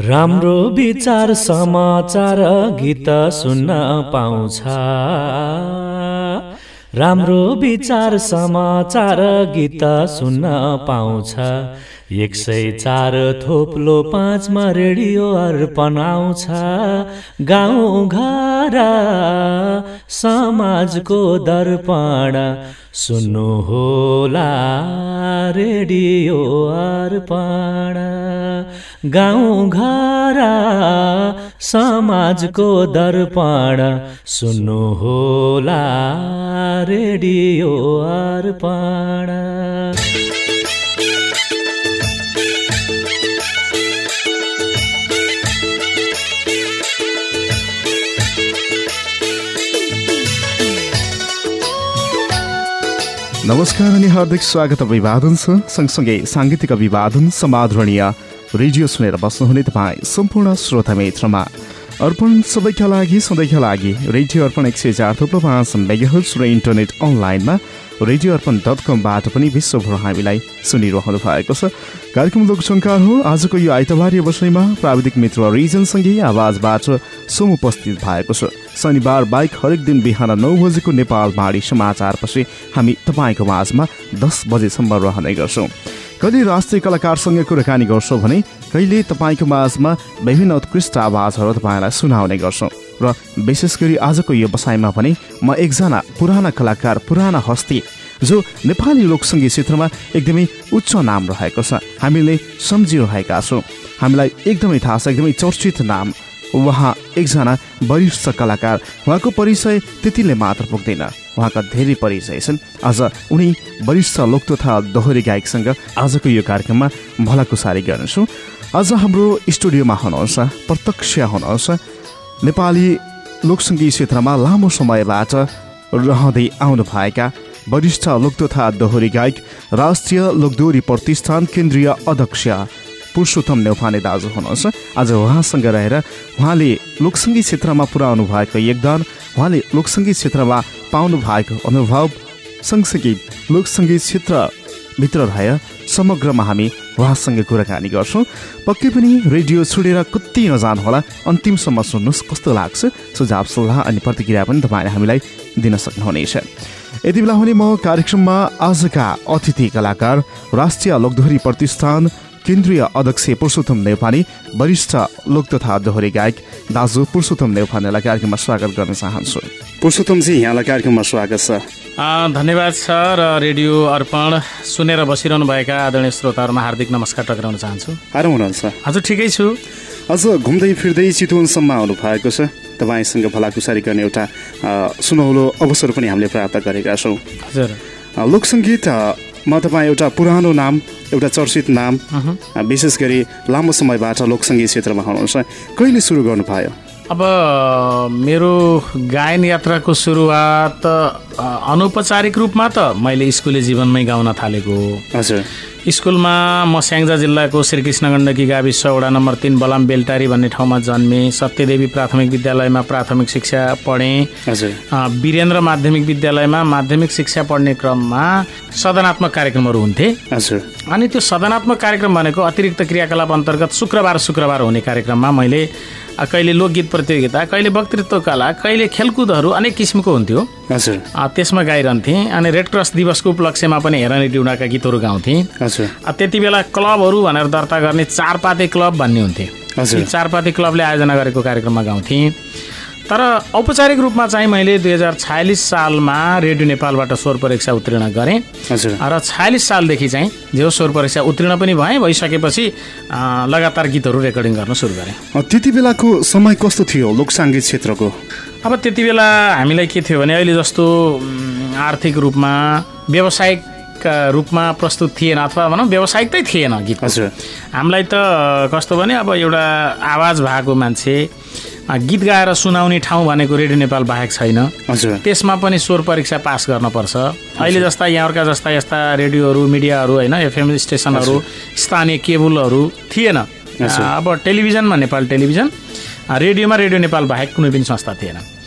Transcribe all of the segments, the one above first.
राम्रो विचार समाचार गीत सुन्न पाउँछ। राम्रो विचार समाचार गीत सुन्न पाउँछ। एक सय चार थोप्लो पाँचमा रेडियो अर्पण आउँछ। गाउँ घर समाजको दर्पण। होला रेडियो अर्पण। गाउँ घर समाजको दर्पण होला रेडियो अर्पण। नमस्कार अनि हार्दिक स्वागत अभिवादन छ। सँगसँगै साङ्गीतिक अभिवादन समाधरणीय रेडियो सुनेर बस्नुहुने तपाईँ सम्पूर्ण श्रोता मित्रमा अर्पण सबैका लागि सधैँका लागि रेडियो अर्पण एक सय चार थुप्रो पाँच मेगाहर्स र इन्टरनेट अनलाइनमा रेडियो अर्पण डट कमबाट पनि विश्वभर हामीलाई सुनिरहनु भएको छ। कार्यक्रम लोकसङ्कार हो। आजको यो आइतबार विषयमा प्राविधिक मित्र रिजनसँगै आवाजबाट सोम उपस्थित भएको छ। शनिबार बाइक हरेक दिन बिहान नौ बजेको नेपाल बाढी समाचारपछि हामी तपाईँको माझमा दस बजेसम्म रहने गर्छौँ। कहिले राष्ट्रिय कलाकारसँग कुराकानी गर्छौँ भने कहिले तपाईँको माझमा विभिन्न उत्कृष्ट आवाजहरू तपाईँलाई सुनाउने गर्छौँ। र विशेष गरी आजको यो बसाइमा पनि म एकजना पुराना कलाकार पुराना हस्ती जो नेपाली लोकसङ्गीत क्षेत्रमा एकदमै उच्च नाम रहेको छ। हामीले सम्झिरहेका छौँ। हामीलाई एकदमै थाहा छ एकदमै चर्चित नाम। उहाँ एकजना वरिष्ठ कलाकार उहाँको परिचय त्यतिले मात्र पुग्दैन। उहाँका धेरै परिचय छन्। आज उनी वरिष्ठ लोक तथा दोहोरी गायकसँग आजको यो कार्यक्रममा भलाकुसारी गर्नेछौँ। आज हाम्रो स्टुडियोमा हुनुहुन्छ प्रत्यक्ष हुनुहुन्छ नेपाली लोकसङ्गीत क्षेत्रमा लामो समयबाट रहँदै आउनुभएका वरिष्ठ लोक तथा दोहोरी गायक राष्ट्रिय लोकदोहोरी प्रतिष्ठान केन्द्रीय अध्यक्ष पुरुषोत्तम नेउपाने दाजु हुनुहुन्छ। आज उहाँसँग रहेर उहाँले लोकसङ्गीत क्षेत्रमा पुर्याउनु भएको योगदान उहाँले लोकसङ्गीत क्षेत्रमा पाउनु भएको अनुभव सँगसँगै लोकसङ्गीत क्षेत्रभित्र रहेर समग्रमा हामी उहाँसँग कुराकानी गर्छौँ। पक्कै पनि रेडियो छोडेर कति नजानुहोला अन्तिमसम्म सुन्नुहोस् कस्तो लाग्छ? सुझाव सल्लाह अनि प्रतिक्रिया पनि तपाईँले हामीलाई दिन सक्नुहुनेछ। यति बेला हुने म कार्यक्रममा आजका अतिथि कलाकार राष्ट्रिय लोकदोहोरी प्रतिष्ठान केन्द्रीय अध्यक्ष पुरुषोत्तम नेउपाने वरिष्ठ लोक तथा दोहोरी गायक दाजु पुरुषोत्तम नेउपानेलाई कार्यक्रममा स्वागत गर्न चाहन्छु। पुरुषोत्तमजी यहाँलाई कार्यक्रममा स्वागत छ। धन्यवाद छ र रेडियो अर्पण सुनेर बसिरहनु भएका आदरणीय श्रोताहरूमा हार्दिक नमस्कार टक्राउन चाहन्छु। आराम हुनुहुन्छ। हजुर ठिकै छु। अझ घुम्दै फिर्दै चितवनसम्म आउनु भएको छ। तपाईँसँग भलाकुसारी गर्ने एउटा सुनौलो अवसर पनि हामीले प्राप्त गरेका छौँ। हजुर। लोकसङ्गीतमा तपाईँ एउटा पुरानो नाम एउटा चर्चित नाम विशेष गरी लामो समयबाट लोकसङ्गीत क्षेत्रमा हुनुहुन्छ। कहिले सुरु गर्नुभयो अब मेरो गायन यात्राको सुरुवात अनौपचारिक रूपमा त मैले स्कुले जीवनमै गाउन थालेको हजुर। स्कुलमा म स्याङ्जा जिल्लाको श्रीकृष्ण गण्डकी गाविस वडा नम्बर तिन बलाम बेलटारी भन्ने ठाउँमा जन्मेँ। सत्यदेवी प्राथमिक विद्यालयमा प्राथमिक शिक्षा पढेँ। वीरेन्द्र माध्यमिक विद्यालयमा माध्यमिक शिक्षा पढ्ने क्रममा सदनात्मक कार्यक्रमहरू हुन्थे। हजुर। अनि त्यो सदनात्मक कार्यक्रम भनेको अतिरिक्त क्रियाकलाप अन्तर्गत शुक्रबार शुक्रबार हुने कार्यक्रममा मैले कहिले लोकगीत प्रतियोगिता कहिले वक्तृत्व कला कहिले खेलकुदहरू अनेक किसिमको हुन्थ्यो। हजुर। त्यसमा गाइरहन्थेँ अनि रेड क्रस दिवसको उपलक्ष्यमा पनि हेरनी डिउडाका गीतहरू गाउँथेँ। त्यति बेला क्लबहरू भनेर दर्ता गर्ने चारपाते क्लब भन्ने हुन्थे चारपाते क्लबले आयोजना गरेको कार्यक्रममा गाउँथेँ। तर औपचारिक रूपमा चाहिँ मैले दुई हजार छयालिस सालमा रेडियो नेपालबाट स्वर परीक्षा उत्तीर्ण गरेँ। र छयालिस सालदेखि चाहिँ जो स्वर परीक्षा उत्तीर्ण पनि भएँ भइसकेपछि लगातार गीतहरू रेकर्डिङ गर्न सुरु गरेँ। त्यति बेलाको समय कस्तो थियो लोकसाङ्गीत क्षेत्रको? अब त्यति बेला हामीलाई के थियो भने अहिले जस्तो आर्थिक रूपमा व्यावसायिक रूपमा प्रस्तुत थिएन अथवा भनौँ व्यावसायिकै थिएन गीत। हजुर। हामीलाई त कस्तो भने अब एउटा आवाज भएको मान्छे गीत गाएर सुनाउने ठाउँ भनेको रेडियो नेपाल बाहेक छैन। हजुर। त्यसमा पनि स्वर परीक्षा पास गर्नुपर्छ। अहिले जस्ता यहाँहरूका जस्ता यस्ता रेडियोहरू मिडियाहरू होइन एफएम स्टेसनहरू स्थानीय केबुलहरू थिएन। अब टेलिभिजनमा नेपाल टेलिभिजन रेडियोमा रेडियो नेपाल बाहेक कुनै पनि संस्था थिएन।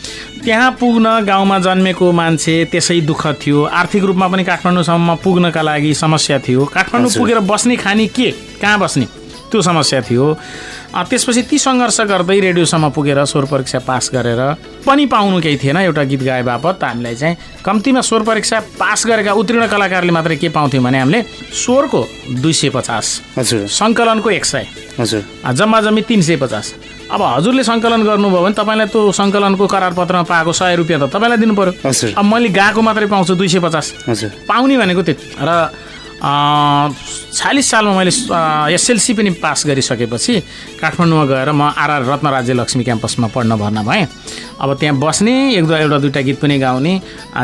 त्यहाँ पुग्न गाउँमा जन्मेको मान्छे त्यसै दुःख थियो। आर्थिक रूपमा पनि काठमाडौँसम्म पुग्नका लागि समस्या थियो। काठमाडौँ पुगेर बस्ने खाने के? कहाँ बस्ने? त्यो समस्या थियो। त्यसपछि ती सङ्घर्ष गर्दै रेडियोसम्म पुगेर स्वर परीक्षा पास गरेर पनि पाउनु केही थिएन एउटा गीत गाए बापत। हामीलाई चाहिँ कम्तीमा स्वर परीक्षा पास गरेका उत्तीर्ण कलाकारले मात्रै के पाउँथ्यौँ भने हामीले स्वरको दुई सय पचास हजुर। सङ्कलनको एक सय हजुर। जम्मा जम्मी तिन सय पचास। अब हजुरले सङ्कलन गर्नुभयो भने तपाईँलाई त्यो सङ्कलनको करार पत्रमा पाएको सय रुपियाँ त तपाईँलाई दिनु पर्यो। अब मैले गएको मात्रै पाउँछु दुई सय पचास। पाउने भनेको त्यति। र छयालिस सालमा मैले एसएलसी पनि पास गरिसकेपछि काठमाडौँमा गएर म आरआर रत्न राज्य लक्ष्मी क्याम्पसमा पढ्न भर्ना भएँ। अब त्यहाँ बस्ने एक दुई एउटा दुइटा गीत पनि गाउने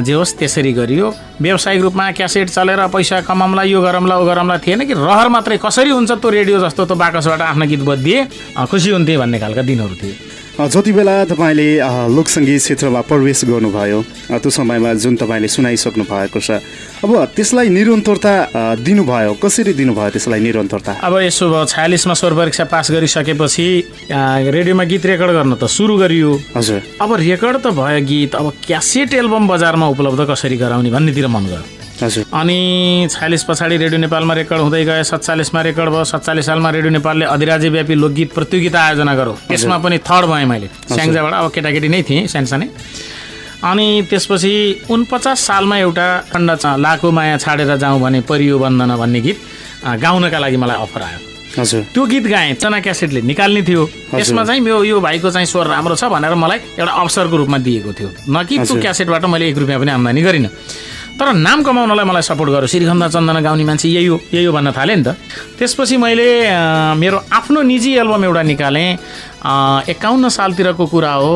जे होस् त्यसरी गरियो। व्यावसायिक रूपमा क्यासेट चलेर पैसा कमाउँला यो गरौँला ऊ गरौँला थिएन कि रहर मात्रै कसरी हुन्छ त्यो रेडियो जस्तो त्यो बाकसबाट आफ्नो गीत बदिए खुसी हुन्थे भन्ने खालका दिनहरू थिए। जति बेला तपाईँले लोकसङ्गीत क्षेत्रमा प्रवेश गर्नुभयो त्यो समयमा जुन तपाईँले सुनाइसक्नु भएको छ अब त्यसलाई निरन्तरता दिनुभयो कसरी दिनुभयो त्यसलाई निरन्तरता? अब यसो भयो छयालिसमा स्वर परीक्षा पास गरिसकेपछि रेडियोमा गीत रेकर्ड गर्न त सुरु गरियो। हजुर। अब रेकर्ड त भयो गीत अब क्यासेट एल्बम बजारमा उपलब्ध कसरी गराउने भन्नेतिर मन गयो। अनि छयालिस पछाडि रेडियो नेपालमा रेकर्ड हुँदै गए सत्तालिसमा रेकर्ड भयो सत्तालिस सालमा रेडियो नेपालले अधिराज्यव्यापी लोकगीत प्रतियोगिता आयोजना गरौँ त्यसमा पनि थर्ड भएँ मैले। स्याङ्जाबाट अब केटाकेटी नै थिएँ सानसानै। अनि त्यसपछि उनपचास सालमा एउटा खण्ड लाखो माया छाडेर जाउँ भने परियो बन्दन भन्ने गीत गाउनका लागि मलाई अफर आयो। हजुर। त्यो गीत गाएँ चना क्यासेटले निकाल्ने थियो। त्यसमा चाहिँ मेरो यो भाइको चाहिँ स्वर राम्रो छ भनेर मलाई एउटा अवसरको रूपमा दिएको थियो। न कि त्यो क्यासेटबाट मैले एक रुपियाँ पनि आम्दानी गरिनँ। तर नाम कमाउनलाई मलाई सपोर्ट गर्यो। श्रीगन्धा चन्दन गाउने मान्छे यही हो यही हो भन्न थालेँ नि त। त्यसपछि मैले मेरो आफ्नो निजी एल्बम एउटा निकालेँ। एकाउन्न सालतिरको कुरा हो।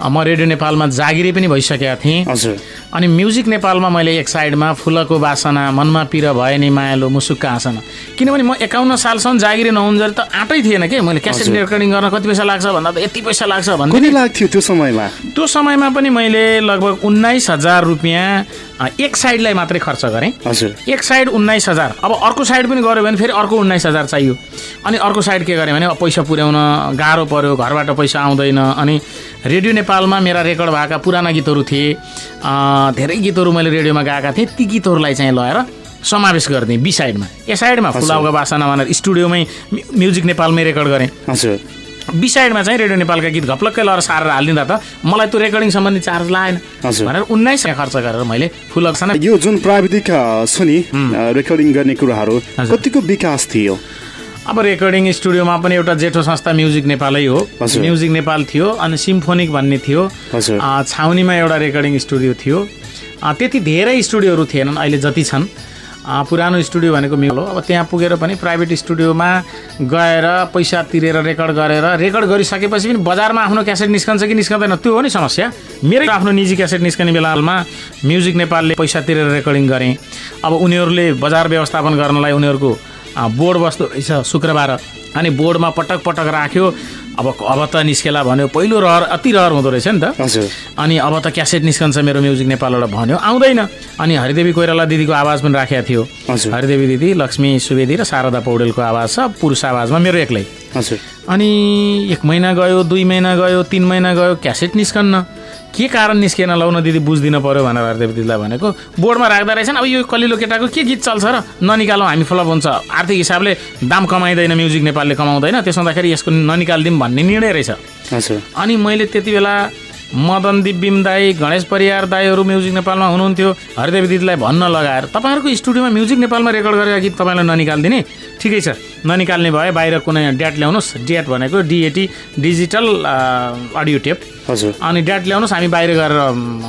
म रेडियो नेपालमा जागिरी पनि भइसकेका थिएँ। हजुर। अनि म्युजिक नेपालमा मैले एक साइडमा फुलको बासना मनमा पिर भए नि मायालो मुसुक्क आसना। किनभने म एकाउन्न सालसम्म जागिरी नहुन्जरी त आँटै थिएन कि? मैले क्यासेट रेकर्डिङ गर्न कति पैसा लाग्छ भन्दा त यति पैसा लाग्छ भन्दा लाग्थ्यो त्यो समयमा? त्यो समयमा पनि मैले लगभग उन्नाइस हजार रुपियाँ एक साइडलाई मात्रै खर्च गरेँ। हजुर। एक साइड उन्नाइस हजार। अब अर्को साइड पनि गऱ्यो भने फेरि अर्को उन्नाइस हजार चाहियो। अनि अर्को साइड के गरेँ भने पैसा पुर्याउन गाह्रो पऱ्यो घरबाट पैसा आउँदैन। अनि रेडियो नेपालमा मेरा रेकर्ड भएका पुराना गीतहरू थिए। धेरै गीतहरू मैले रेडियोमा गाएका थिएँ। ती गीतहरूलाई चाहिँ लगाएर समावेश गरिदिएँ बी साइडमा। ए साइडमा फुलाउका बासना भनेर स्टुडियोमै म्युजिक नेपालमै रेकर्ड गरेँ। हजुर। बिसाइडमा चाहिँ रेडियो नेपालका गीत घप्लक्कै लगाएर सारेर हालिदिँदा त मलाई त्यो रेकर्डिङ सम्बन्धी चार्ज लागेन। भनेर उन्नाइस खर्च गरेर मैले फुलक यो जुन प्राविधिक छ नि रेकर्डिङ गर्ने कुराहरू कतिको विकास थियो? अब रेकर्डिङ स्टुडियोमा पनि एउटा जेठो संस्था म्युजिक नेपालै हो। म्युजिक नेपाल थियो अनि सिम्फोनिक भन्ने थियो। छाउनीमा एउटा रेकर्डिङ स्टुडियो थियो। त्यति धेरै स्टुडियोहरू थिएनन् अहिले जति छन्। पुरानो स्टुडियो भनेको मेरो अब त्यहाँ पुगेर पनि प्राइभेट स्टुडियोमा गएर पैसा तिरेर रेकर्ड गरेर रेकर्ड गरिसकेपछि पनि बजारमा आफ्नो क्यासेट निस्कन्छ कि निस्कँदैन त्यो हो नि समस्या। मेरो आफ्नो निजी क्यासेट निस्कने बेलामा म्युजिक नेपालले पैसा तिरेर रेकर्डिङ गरेँ। अब उनीहरूले बजार व्यवस्थापन गर्नलाई उनीहरूको बोर्ड बस्दो रहेछ शुक्रबार। अनि बोर्डमा पटक पटक राख्यो। अब अब त निस्केला भन्यो पहिलो रहर अति रहर हुँदो रहेछ नि त। हजुर। अनि अब त क्यासेट निस्कन्छ मेरो म्युजिक नेपालबाट भन्यो आउँदैन। अनि हरिदेवी कोइराला दिदीको आवाज पनि राखेको थियो। हरिदेवी दिदी लक्ष्मी सुवेदी र शारदा पौडेलको आवाज छ पुरुष आवाजमा मेरो एक्लै। हजुर। अनि एक महिना गयो दुई महिना गयो तिन महिना गयो क्यासेट निस्कन्न। के कारण निस्केन? लाउन दिदी बुझिदिनु पऱ्यो भनेर हरिदेव दिदीलाई भनेको। बोर्डमा राख्दा रहेछन् अब यो कलिलो केटाको के गीत चल्छ र ननिकालौँ हामी फ्लप हुन्छ। आर्थिक हिसाबले दाम कमाइँदैन म्युजिक नेपालले कमाउँदैन त्यसो हुँदाखेरि यसको ननिकालिदिउँ भन्ने निर्णय रहेछ। अनि मैले त्यति बेला मदन दिव्यम दाई गणेश परियार दाईहरू म्युजिक नेपालमा हुनुहुन्थ्यो। हरिदेवी दिदीलाई भन्न लगाएर तपाईँहरूको स्टुडियोमा म्युजिक नेपालमा रेकर्ड गरेर गीत तपाईँलाई ननिकालिदिने। ठिकै छ। ननिकाल्ने भए बाहिर कुनै ड्याट ल्याउनुहोस्। ड्याट भनेको डिएटी डिजिटल अडियो टेप हजुर। अनि ड्याट ल्याउनुहोस् हामी बाहिर गएर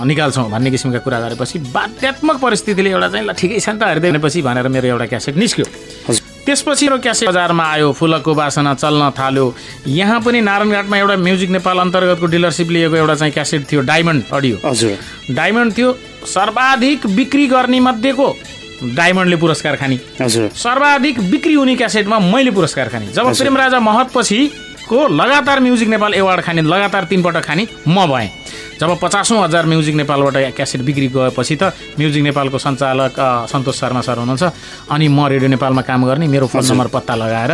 निकाल्छौँ भन्ने किसिमका कुरा गरेपछि बाध्यात्मक परिस्थितिले एउटा चाहिँ ल ठिकै छ नि त हरिदेव भनेर मेरो एउटा क्यासेट निस्क्यो। त्यसपछि क्यासेट बजारमा आयो फुलको बासना चल्न थाल्यो। यहाँ पनि नारायणघाटमा एउटा म्युजिक नेपाल अन्तर्गतको डिलरसिप लिएको एउटा चाहिँ क्यासेट थियो डायमन्ड अडियो। हजुर। डायमन्ड थियो सर्वाधिक बिक्री गर्ने मध्येको। डायमन्डले पुरस्कार खाने। सर्वाधिक बिक्री हुने क्यासेटमा मैले पुरस्कार खाने। जब प्रेम राजा महतपछि को लगातार म्युजिक नेपाल एवार्ड खाने लगातार तिनपटक खाने म भएँ। जब पचासौँ हजार म्युजिक नेपालबाट क्यासेट बिक्री गएपछि त म्युजिक नेपालको सञ्चालक सन्तोष शर्मा सर हुनुहुन्छ। अनि म रेडियो नेपालमा काम गर्ने मेरो फोन नम्बर पत्ता लगाएर।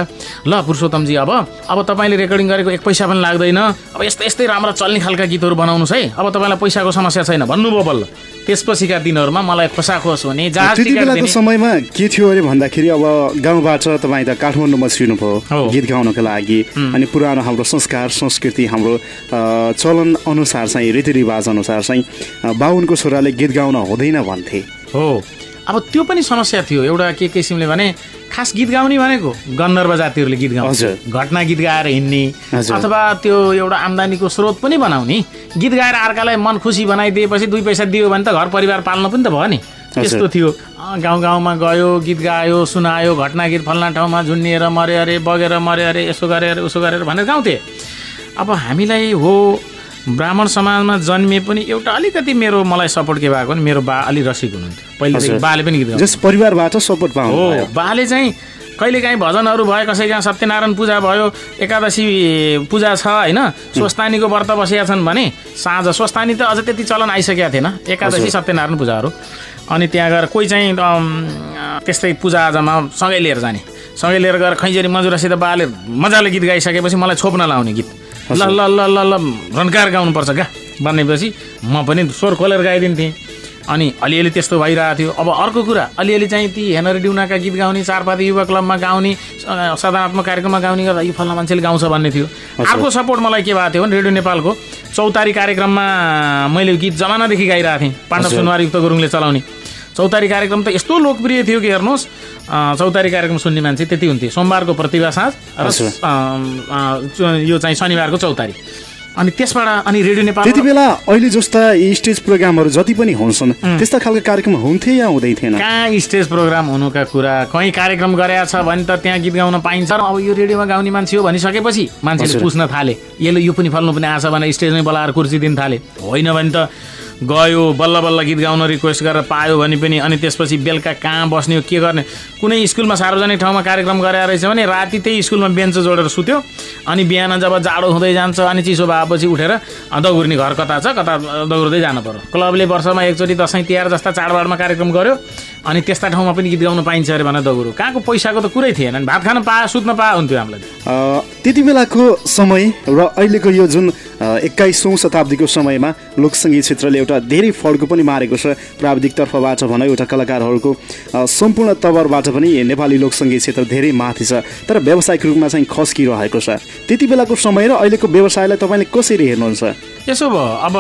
ल पुरुषोत्तमजी अब अब तपाईँले रेकर्डिङ गरेको एक पैसा पनि लाग्दैन। अब यस्तै यस्तै राम्रो चल्ने खालका गीतहरू बनाउनुहोस् है। अब तपाईँलाई पैसाको समस्या छैन। भन्नुभयो बल्ल। त्यसपछिका दिनहरूमा मलाई खोसाखोस हुने त्यति बेलाको समयमा के थियो अरे भन्दाखेरि अब गाउँबाट तपाईँ त काठमाडौँमा छिर्नुभयो। गीत गाउनको लागि। अनि पुरानो हाम्रो संस्कार संस्कृति हाम्रो चलन अनुसार चाहिँ रीतिरिवाज अनुसार चाहिँ बाहुनको छोराले गीत गाउन हुँदैन भन्थे। हो। अब त्यो पनि समस्या थियो। एउटा के किसिमले भने खास गीत गाउने भनेको गन्धर्व जातिहरूले गीत गाउँछ घटना गीत गाएर हिँड्ने अथवा त्यो एउटा आम्दानीको स्रोत पनि बनाउने। गीत गाएर अर्कालाई मन खुसी बनाइदिएपछि दुई पैसा दियो भने त घर परिवार पाल्नु पनि त भयो नि। त्यस्तो थियो। गाउँ गाउँमा गयो गीत गायो सुनायो घटना गीत फल्ना ठाउँमा झुन्निएर मऱ्यो अरे बगेर मऱ्यो अरे यसो गरेर उसो गरेर भनेर गाउँथे। अब हामीलाई हो ब्राह्मण समाजमा जन्मिए पनि एउटा अलिकति मेरो मलाई सपोर्ट के भएको मेरो बा अलि रसिक हुनुहुन्थ्यो। पहिलेदेखि बाले पनि गीत गाउँछ परिवारबाट सपोर्ट पाउनु हो बाले चाहिँ कहिलेकाहीँ भजनहरू भयो कसै कहाँ सत्यनारायण पूजा भयो एकादशी पूजा छ होइन? स्वस्थानीको व्रत बसेका छन् भने साँझ स्वस्थानी त अझ त्यति चलन आइसकेका थिएन। एकादशी सत्यनारायण पूजाहरू। अनि त्यहाँ गएर कोही चाहिँ त्यस्तै पूजाआजामा सँगै लिएर जाने। सँगै लिएर गएर खैँजरी मजुरासित बाले मजाले गीत गाइसकेपछि मलाई छोप्न लाउने गीत। ल ल ल ल ल रन्कार गाउनुपर्छ क्या? भनेपछि म पनि स्वर खोलेर गाइदिन्थेँ। अनि अलिअलि त्यस्तो भइरहेको थियो। अब अर्को कुरा अलिअलि चाहिँ ती हेनरी डिउनाका गीत गाउने चारपाती युवा क्लबमा गाउने सदात्मक कार्यक्रममा गाउने गर्दा यो फल्ला मान्छेले गाउँछ भन्ने थियो। अर्को सपोर्ट मलाई के भएको थियो भने रेडियो नेपालको चौतारी कार्यक्रममा मैले गीत जमानादेखि गाइरहेको थिएँ। पाण्डव सुनवार युक्त गुरुङले चलाउने। चौतारी कार्यक्रम त यस्तो लोकप्रिय थियो कि हेर्नुहोस् चौतारी कार्यक्रम सुन्ने मान्छे त्यति हुन्थ्यो सोमबारको प्रतिभा साँझ र यो चाहिँ शनिबारको चौतारी। अनि त्यसबाट अनि रेडियो नेपाल त्यति बेला अहिले जस्ता स्टेज प्रोग्रामहरू जति पनि हुन्छन् त्यस्ता खालको कार्यक्रम हुन्थे या हुँदै थिएन? कहाँ स्टेज प्रोग्राम हुनुका कुरा कहीँ कार्यक्रम गरेका छ भने त त्यहाँ गीत गाउन पाइन्छ अब यो रेडियोमा गाउने मान्छे हो भनिसकेपछि मान्छेले पुस्न थाले। यसले यो पनि फल्नु पनि आछ भने स्टेजमै बोलाएर कुर्सी दिन थाले। होइन भने त गयो बल्ल बल्ल गीत गाउन रिक्वेस्ट गरेर पायो भने पनि अनि त्यसपछि बेलुका कहाँ बस्ने हो के गर्ने? कुनै स्कुलमा सार्वजनिक ठाउँमा कार्यक्रम गरेर रहेछ भने राति त्यही स्कुलमा बेन्च जोडेर सुत्यो। अनि बिहान जब जाडो हुँदै जान्छ अनि चिसो भएपछि उठेर दगुर्ने घर कता छ कता दगुर्दै जानु पर्यो। क्लबले वर्षमा एकचोटि दसैँ तिहार जस्ता चाडबाडमा कार्यक्रम गर्यो अनि त्यस्ता ठाउँमा पनि गीत गाउनु पाइन्छ अरे भनेर दगुरो कहाँको पैसाको त कुरै थिएन भात खान पा सुत्न पा हुन्थ्यो हामीलाई त्यति बेलाको समय र अहिलेको यो जुन एक्काइसौँ शताब्दीको समयमा लोकसङ्गीत क्षेत्रले एउटा धेरै फड्को पनि मारेको छ। प्राविधिक तर्फबाट भनौँ एउटा कलाकारहरूको सम्पूर्ण तवरबाट पनि नेपाली लोकसङ्गीत क्षेत्र धेरै माथि छ। तर व्यावसायिक रूपमा चाहिँ खस्किरहेको छ। त्यति बेलाको समय र अहिलेको व्यवसायलाई तपाईँले कसरी हेर्नुहुन्छ? यसो भयो अब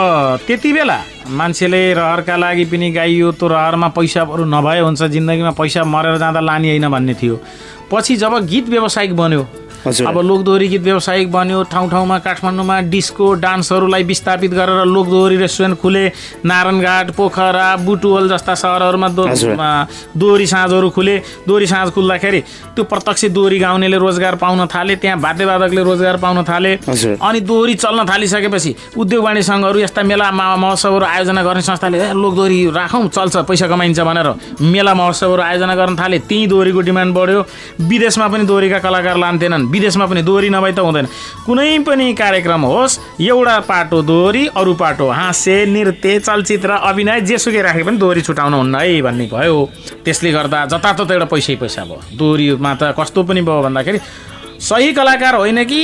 त्यति बेला मान्छेले रहरका लागि पनि गाइयो त्यो रहरमा पैसा बरु नभए हुन्छ जिन्दगीमा पैसा मरेर जाँदा लाने होइन भन्ने थियो। पछि जब गीत व्यावसायिक बन्यो अब लोकदोहोरी गीत व्यावसायिक बन्यो ठाउँ ठाउँमा काठमाडौँमा डिस्को डान्सहरूलाई विस्थापित गरेर लोकदोहोरी रेस्टुरेन्ट खुले। नारायणघाट पोखरा बुटुवल जस्ता सहरहरूमा दोहोरी साँझहरू खुले। दोहोरी साँझ खुल्दाखेरि त्यो प्रत्यक्ष दोहोरी गाउनेले रोजगार पाउन थाले त्यहाँ वाद्यवादकले रोजगार पाउन थाले। अनि दोहोरी चल्न थालिसकेपछि उद्योग वाणिज्य सङ्घहरू यस्ता मेला महोत्सवहरू आयोजना गर्ने संस्थाले लोकदोहोरी राखौँ चल्छ पैसा कमाइन्छ भनेर मेला महोत्सवहरू आयोजना गर्न थाले। त्यहीँ दोहोरीको डिमान्ड बढ्यो। विदेशमा पनि दोहोरीका कलाकार लान्थेनन्। विदेशमा पनि दोहोरी नभए त हुँदैन। कुनै पनि कार्यक्रम होस् एउटा पाटो दोहोरी अरू पाटो हाँस्य नृत्य चलचित्र अभिनय जेसुकै राखे पनि दोहोरी छुटाउनु हुन्न है भन्ने भयो। त्यसले गर्दा जतातत एउटा पैसै पैसा भयो। दोहोरीमा त कस्तो पनि भयो भन्दाखेरि सही कलाकार होइन कि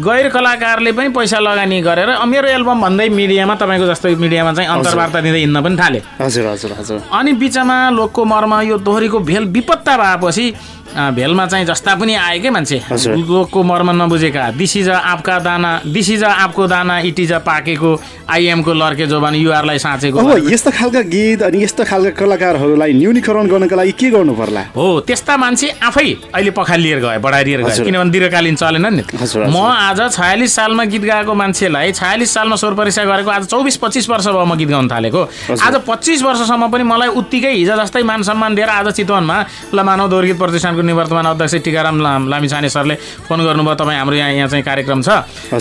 गैर कलाकारले पनि पैसा लगानी गरेर मेरो एल्बम भन्दै मिडियामा तपाईँको जस्तो मिडियामा चाहिँ अन्तर्वार्ता दिँदै हिँड्न पनि थाले। हजुर हजुर हजुर। अनि बिचमा लोकको मर्म यो दोहोरीको भेल विपत्ता भएपछि भेलमा चाहिँ जस्ता पनि आए क्या मान्छे? लोकको मर्म नबुझेका दिसिज आँपका दाना दिसिज आँपको दाना इटिज पाकेको आइएमको लर्के जोबान युआरलाई साँचेको यस्ता खालका गीत अनि यस्ता खालका कलाकारहरूलाई न्यूनीकरण गर्नको लागि के गर्नु पर्ला हो त्यस्ता मान्छे आफै अहिले पखालिएर गए बढाइदिएर गए किनभने दीर्घकालीन चलेन नि। म आज छयालिस सालमा गीत गाएको मान्छेलाई छयालिस सालमा स्वर परीक्षा गरेको आज चौबिस पच्चिस वर्ष भयो म गीत गाउन थालेको। आज पच्चिस वर्षसम्म पनि मलाई उत्तिकै हिजो जस्तै मान सम्मान दिएर आज चितवनमा ल मानव दौर गीत प्रतिष्ठानको पार्टीको निवर्तमान अध्यक्ष टिकाराम लामिछाने सरले फोन गर्नुभयो तपाईँ हाम्रो यहाँ यहाँ चाहिँ कार्यक्रम छ।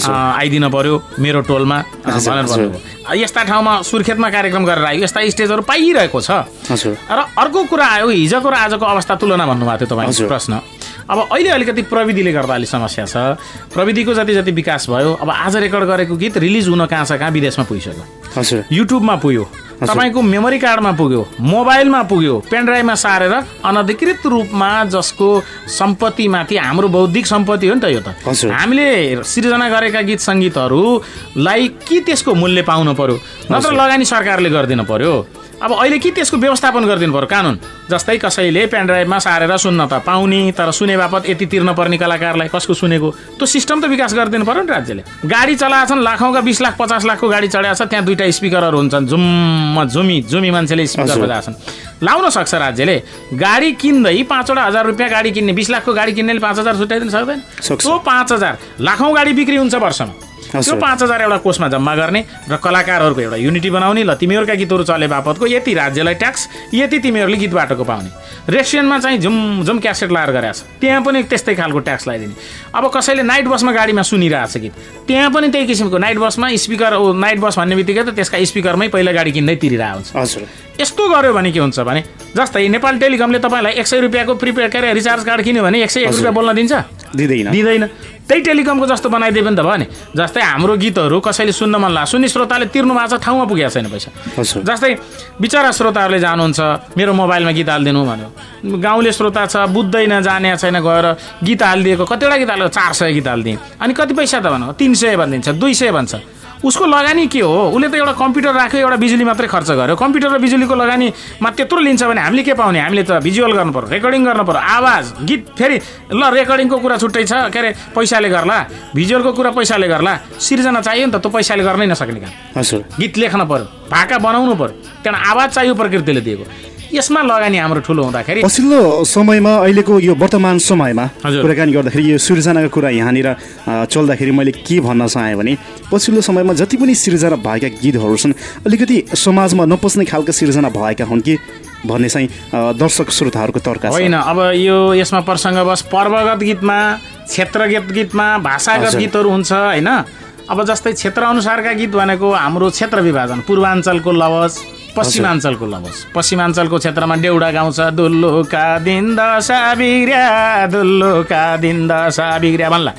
आइदिन पर्यो मेरो टोलमा। भनेर भन्नुभयो। यस्ता ठाउँमा सुर्खेतमा कार्यक्रम गरेर आयो। यस्ता स्टेजहरू पाइरहेको छ। र अर्को कुरा आयो हिजोको र आजको अवस्था तुलना भन्नुभएको थियो तपाईँको प्रश्न। अब अहिले अलिकति प्रविधिले गर्दा अलिक समस्या छ। प्रविधिको जति जति विकास भयो अब आज रेकर्ड गरेको गीत रिलिज हुन कहाँ छ कहाँ विदेशमा पुगिसक्यो? हजुर। युट्युबमा पुग्यो। तपाईँको मेमोरी कार्डमा पुग्यो। मोबाइलमा पुग्यो। पेनड्राइभमा सारेर अनधिकृत रूपमा जसको सम्पत्तिमाथि हाम्रो बौद्धिक सम्पत्ति हो नि त यो त। हामीले सृजना गरेका गीत सङ्गीतहरूलाई कि त्यसको मूल्य पाउनु पर्यो? नत्र लगानी सरकारले गरिदिनु पर्यो। अब अहिले के त्यसको व्यवस्थापन गरिदिनु पर्यो? कानुन। जस्तै कसैले पेनड्राइभमा सारेर सुन्न त पाउने तर सुने बापत यति तिर्न पर्ने कलाकारलाई कसको सुनेको? त्यो सिस्टम त विकास गरिदिनु पर्यो नि राज्यले। गाडी चलाएछन् लाखौँका बिस लाख पचास लाखको गाडी चढाएको छ त्यहाँ दुइटा स्पिकरहरू हुन्छन्। झुम झुमी झुमी मान्छेले स्पिकर। बजाएछन्। लाउन सक्छ राज्यले। गाडी किन्दै पाँचवटा हजार रुपियाँ गाडी किन्ने बिस लाखको गाडी किन्नेले पाँच हजार छुट्याइदिनु सक्दैन। त्यो पाँच हजार लाखौँ गाडी बिक्री हुन्छ वर्षमा। त्यो। पाँच हजार एउटा कोषमा जम्मा गर्ने र कलाकारहरूको एउटा युनिटी बनाउने ल तिमीहरूका गीतहरू चले बापतको यति राज्यलाई ट्याक्स यति तिमीहरूले गीत बाटोको पाउने। रेस्टुरेन्टमा चाहिँ झुम झुम क्यासेट लाएर गरेको छ त्यहाँ पनि त्यस्तै खालको ट्याक्स लगाइदिने अब कसैले नाइट बसमा गाडीमा सुनिरहेको छ गीत। त्यहाँ पनि त्यही किसिमको नाइट बसमा स्पिकर नाइट बस भन्ने बित्तिकै त त्यसका स्पिकरमै पहिला गाडी किन्दै तिरिरहेको हुन्छ। हजुर। यस्तो गर्यो भने के हुन्छ भने जस्तै नेपाल टेलिकमले तपाईँलाई एक सय रुपियाँको प्रिपेड के अरे रिचार्ज कार्ड किन्यो भने एक सय एक रुपियाँ बोल्न दिन्छ? दिँदैन। दिँदैन। त्यही टेलिकमको जस्तो बनाइदियो भने त भयो नि। जस्तै हाम्रो गीतहरू कसैले सुन्न मन लाग्छ। सुन्ने श्रोताले तिर्नु भएको छ ठाउँमा पुगेको छैन पैसा। जस्तै बिचरा श्रोताहरूले जानुहुन्छ मेरो मोबाइलमा गीत हालिदिनु भन्यो। गाउँले श्रोता छ बुझ्दैन जाने छैन गएर गीत हालिदिएको। कतिवटा गीत हाल्यो चार सय गीत हालिदिएँ। अनि कति पैसा त भनौँ? तिन सय भनिदिन्छ दुई सय भन्छ। उसको लगानी के हो? उसले त एउटा कम्प्युटर राख्यो एउटा बिजुली मात्रै खर्च गर्यो। कम्प्युटर र बिजुलीको लगानीमा त्यत्रो लिन्छ भने हामीले के पाउने? हामीले त भिजुअल गर्नु पर्यो रेकर्डिङ गर्नु पर्यो। आवाज गीत फेरि ल रेकर्डिङको कुरा छुट्टै छ। के अरे पैसाले गर्ला। भिजुअलको कुरा पैसाले गर्ला। सिर्जना चाहियो नि त त्यो पैसाले गर्नै नसक्ने काम। हजुर। गीत लेख्न पर्यो भाका बनाउनु पर्यो। त्यहाँबाट आवाज चाहियो प्रकृतिले दिएको। यसमा लगानी हाम्रो ठुलो हुँदाखेरि पछिल्लो समयमा अहिलेको यो वर्तमान समयमा। कुराकानी गर्दाखेरि यो सिर्जनाको कुरा यहाँनिर चल्दाखेरि मैले के भन्न चाहेँ भने पछिल्लो समयमा जति पनि सिर्जना भएका गीतहरू छन् अलिकति समाजमा नपस्ने खालको सिर्जना भएका हुन् कि भन्ने चाहिँ दर्शक श्रोताहरूको तर्क होइन अब यो यसमा प्रसङ्गवश पर्वगत गीतमा क्षेत्रगत गीतमा भाषागत। गीतहरू हुन्छ होइन अब जस्तै क्षेत्र अनुसारका गीत भनेको हाम्रो क्षेत्र विभाजन पूर्वाञ्चलको लवज पश्चिमाञ्चलको लवज पश्चिमाञ्चलको क्षेत्रमा डेउडा गाउँछ दुल्लुका दिन दशा बिग्र्या दुल्लुका दिन दशा बिग्र्या भन्ला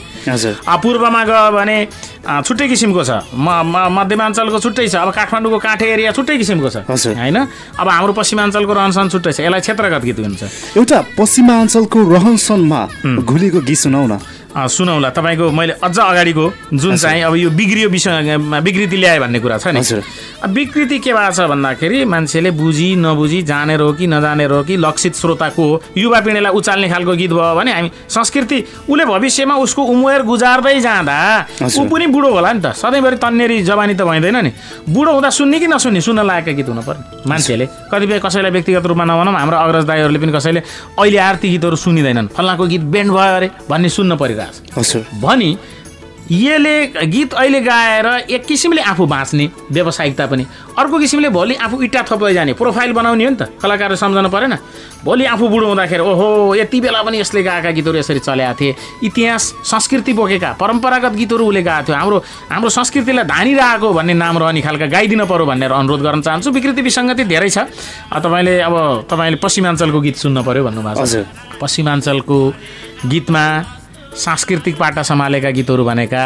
पूर्वमा गयो भने छुट्टै किसिमको छ। म मध्यमाञ्चलको छुट्टै छ। अब काठमाडौँको काठे एरिया छुट्टै किसिमको छ। होइन? अब हाम्रो पश्चिमाञ्चलको रहनसहन छुट्टै छ। यसलाई क्षेत्रगत गीत हुन्छ। एउटा पश्चिमाञ्चलको रहनसहनमा घुलेको गीत सुनाउ न। अँ, सुनौला तपाईँको मैले अझ अगाडिको जुन चाहिँ अब यो बिग्रियो विषयमा विकृति ल्याए भन्ने कुरा छ नि। विकृति के भएको छ भन्दाखेरि मान्छेले बुझी नबुझी जानेर हो कि नजानेर हो कि लक्षित श्रोताको हो युवा पिँढीलाई उचाल्ने खालको गीत भयो भने हामी संस्कृति उसले भविष्यमा उसको उमेर गुजार्दै जाँदा ऊ। पनि बुढो होला नि त। सधैँभरि तन्नेरी जवानी त भइँदैन नि। बुढो हुँदा सुन्ने कि नसुन्ने? सुन्न लागेका गीत हुनु पर्ने मान्छेले कतिपय कसैलाई व्यक्तिगत रूपमा नभनौँ हाम्रो अग्रज दाईहरूले पनि कसैले अहिले आरती गीतहरू सुनिँदैनन्। फल्लाको गीत बेन्ड भयो अरे भन्ने सुन्न परिरहेको हजुर। भनी यसले गीत अहिले गाएर एक किसिमले आफू बाँच्ने व्यावसायिकता पनि। अर्को किसिमले भोलि आफू इट्टा थप्दै जाने प्रोफाइल बनाउने हो नि त। कलाकारले सम्झनु परेन। भोलि आफू बुढो हुँदाखेरि ओहो यति बेला पनि यसले गाएका गीतहरू यसरी चलेका थिए। इतिहास संस्कृति बोकेका परम्परागत गीतहरू उसले गाएको थियो। हाम्रो हाम्रो संस्कृतिलाई धानिरहेको भन्ने नाम रहने खालका गाइदिन पर्यो भनेर अनुरोध गर्न चाहन्छु। विकृति विसङ्गति धेरै छ। तपाईँले अब तपाईँले पश्चिमाञ्चलको गीत सुन्न पर्यो भन्नुभएको छ। पश्चिमाञ्चलको गीतमा सांस्कृतिक पाटा सम्हालेका गीतहरू भनेका